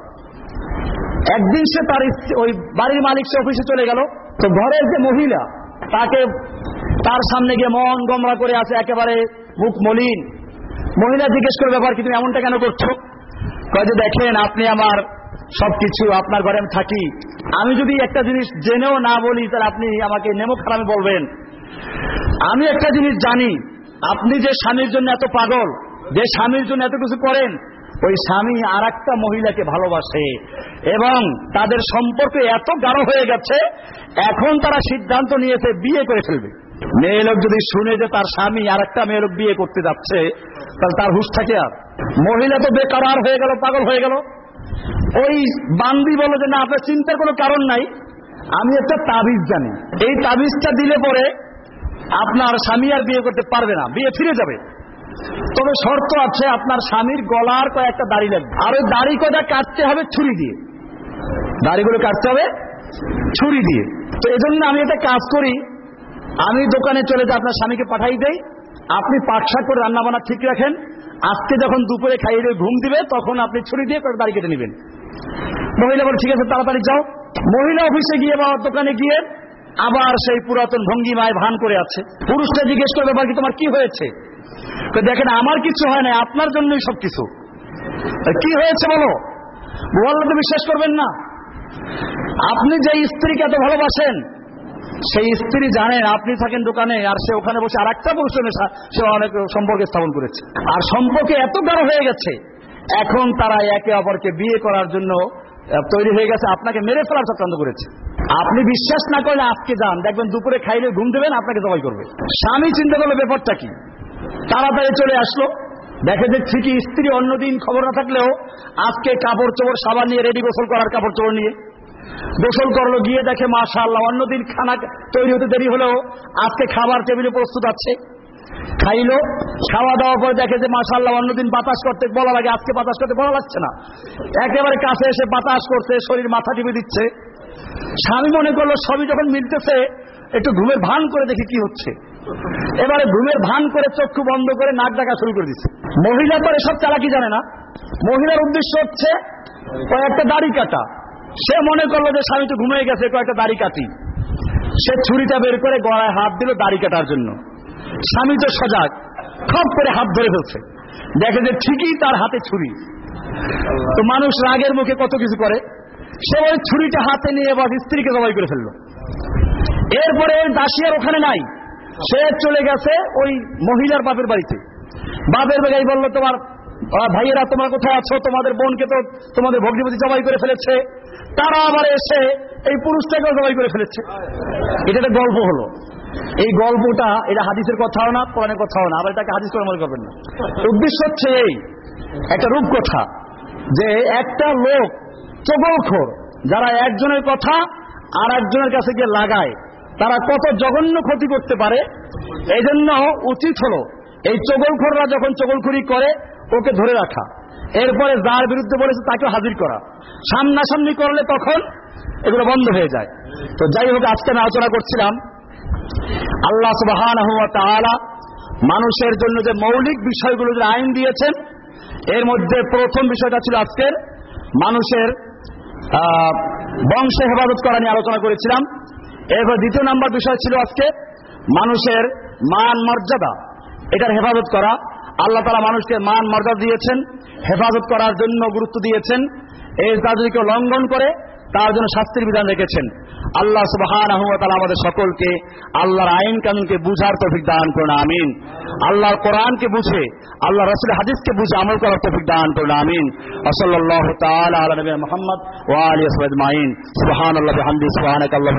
একদিন সে তার ওই বাড়ির মালিক সে অফিসে চলে গেল। তো ঘরের যে মহিলা, তাকে তার সামনে গিয়ে মন গমরা করে আছে একেবারে মুখ মলিন। মহিলা জিজ্ঞেস করে ব্যাপার কি তুমি এমনটা কেন করছ? কয়ে দেখেন, আপনি আমার সবকিছু, আপনার ঘরে আমি থাকি। আমি যদি একটা জিনিস জেনেও না বলি, তাহলে আপনি আমাকে নেমো খারাপে বলবেন। আমি একটা জিনিস জানি, আপনি যে স্বামীর জন্য এত পাগল, যে স্বামীর জন্য এত কিছু করেন, ওই স্বামী আর একটা মহিলাকে ভালোবাসে এবং তাদের সম্পর্ক এত গাঢ় হয়ে গেছে, এখন তারা সিদ্ধান্ত নিয়েছে বিয়ে করে ফেলবে। মেয়ে লোক যদি শুনে যে তার স্বামী আর একটা মেয়ে লোক বিয়ে করতে যাচ্ছে, তাহলে তার হুশ থাকে আর। মহিলা তো বেকার আর হয়ে গেল, পাগল হয়ে গেল। ওই বান্দি বলো যে না, আপনার চিন্তার কোনো কারণ নাই। আমি একটা তাবিজ জানি। এই তাবিজটা দিলে পরে আপনার স্বামী আর বিয়ে করতে পারবে না, বিয়ে ফিরে যাবে। তবে শর্ত আছে, আপনার স্বামীর গলার কয়েকটা দাড়ি লাগবে। আর ওই দাড়ি কয়টা কাটতে হবে ছুরি দিয়ে। দাড়িগুলো কাটতে হবে ছুরি দিয়ে। তো এজন্য আমি একটা কাজ করি, আমি দোকানে চলে যাই, আপনার স্বামীকে পাঠাই দেই। আপনি পাকশাক করে রান্না বান্না ঠিক রাখেন। আজকে যখন দুপুরে খাইয়ে দিয়ে ঘুম দিবে, তখন আপনি ছুরি দিয়ে করে দাড়ি কেটে নেবেন। মহিলা বলে, ঠিক আছে, তাড়াতাড়ি যাও। মহিলা অফিসে গিয়ে বা দোকানে গিয়ে আবার সেই পুরাতন ভঙ্গিমায় ভান করে আছে। পুরুষটা জিজ্ঞেস করবে, বাকি তোমার কি হয়েছে? দেখেন, আমার কিছু হয় না আপনার জন্যই সবকিছু। তা কি হয়েছে বলো? বললে তো বিশ্বাস করবেন না। আপনি যে স্ত্রীকে এত ভালোবাসেন, সেই স্ত্রী জানেন, আপনি থাকেন দোকানে, আর সে ওখানে বসে আর একটা পুরুষের সা- অনেক সম্পর্কে স্থাপন করেছে। আর সম্পর্কে এত গাঢ় হয়ে গেছে, এখন তারা একে অপরকে বিয়ে করার জন্য তৈরি হয়ে গেছে, আপনাকে মেরে ফেলার চক্রান্ত করেছে। আপনি বিশ্বাস না করলে আজকে যান। দেখবেন দুপুরে খাইলে ঘুম দেবেন, আপনাকে জবাই করবে। স্বামী চিন্তা করল, ব্যাপারটা কি? তাড়াতাড়ি চলে আসলো। দেখে যে ঠিকই স্ত্রী অন্যদিন খবর না থাকলেও আজকে কাপড় চোপড় সাবান নিয়ে রেডি গোসল করার কাপড় চোপড় নিয়ে। গোসল করল, গিয়ে দেখে, মাশাআল্লাহ, অন্যদিন খানা তৈরি হতে দেরি হলেও আজকে খাবার টেবিলে প্রস্তুত আছে। খাইলো, খাওয়া দাওয়া পরে দেখে যে, মাশাআল্লাহ, অন্যদিন বাতাস করতে বলা লাগে। আজকে বাতাস করতে বলা লাগছে না। একেবারে কাছে এসে বাতাস করছে, শরীর মাথা টিপে দিচ্ছে। স্বামী মনে করল, সবই যখন মিলতেছে, একটু ঘুমের ভান করে দেখি কি হচ্ছে। এবারে ঘুমের ভান করে চক্ষু বন্ধ করে নাক ডাকা শুরু করে দিচ্ছে। মহিলা তো এসব চালাকি জানে না। মহিলার উদ্দেশ্য হচ্ছে কয়েকটা দাড়ি কাটা। সে মনে করল যে স্বামী তো ঘুমিয়ে গেছে, কয়েকটা দাড়ি কাটি। সে ছুরিটা বের করে গলায় হাত দিল দাড়ি কাটার জন্য। স্বামী তো সজাগ, খপ করে হাত ধরে ফেলছে দেখে যে ঠিকই তার হাতে ছুরি। তো মানুষ রাগের মুখে কত কিছু করে। সে ওই ছুরিটা হাতে নিয়ে এবার স্ত্রীকে জবাই করে ফেলল। এরপরে ওই দাসী আর ওখানে নাই। সে চলে গেছে ওই মহিলার বাপের বাড়িতে। বাপের বাড়ি বলল, তোমার ভাইয়েরা তোমরা কোথায় আছো? তোমাদের বোনকে তো তোমাদের ভগ্নিপতি জবাই করে ফেলেছে। তারা আবার এসে এই পুরুষটাকেও জবাই করে ফেলেছে। এটা একটা গল্প হলো। এই গল্পটা, এটা হাদিসের কথাও না, কোরআনের কথাও না, আবার এটাকে হাদিস করে মনে করবেন না। উদ্দেশ্য হচ্ছে এই, একটা রূপকথা যে একটা লোক চগলখোর। যারা একজনের কথা আর একজনের কাছে গিয়ে লাগায়, তারা কত জঘন্য ক্ষতি করতে পারে? এই জন্য উচিত হলো এই চগলখোররা যখন চগলখুরি করে, ওকে ধরে রাখা। এরপরে যার বিরুদ্ধে বলেছে তাকে হাজির করা। সামনাসামনি করলে তখন এগুলো বন্ধ হয়ে যায়। তো যাই হোক, আজকে আমি আলোচনা করছিলাম, আল্লাহ সুবাহান মানুষের জন্য যে মৌলিক বিষয়গুলো যে আইন দিয়েছেন, এর মধ্যে প্রথম বিষয়টা ছিল আজকের মানুষের বংশে হেফাজত করা নিয়ে আলোচনা করেছিলাম। এরপর দ্বিতীয় নাম্বার বিষয় ছিল আজকে মানুষের মান মর্যাদা। এটার হেফাজত করা। আল্লাহ তালা মানুষকে মান মর্যাদা দিয়েছেন, হেফাজত করার জন্য গুরুত্ব দিয়েছেন। এই তা যদি কেউ লঙ্ঘন করে তার জন্য শাস্তির বিধান রেখেছেন। আল্লাহ সুবাহান আমাদের সকলকে আল্লাহর আইন কানুনকে বুঝার তফিক দান করুন, আমিন। আল্লাহর কোরআনকে বুঝে আল্লাহ রসুল হাদিসকে বুঝে আমল করার তফিক দান করুন, আমিন। আলা নবী মুহাম্মদ সুবাহান আলিহি ওয়া সাহবিহি আজমাইন। সুবহানাল্লাহি ওয়া বিহামদিহি সুবহানাকাল্লাহু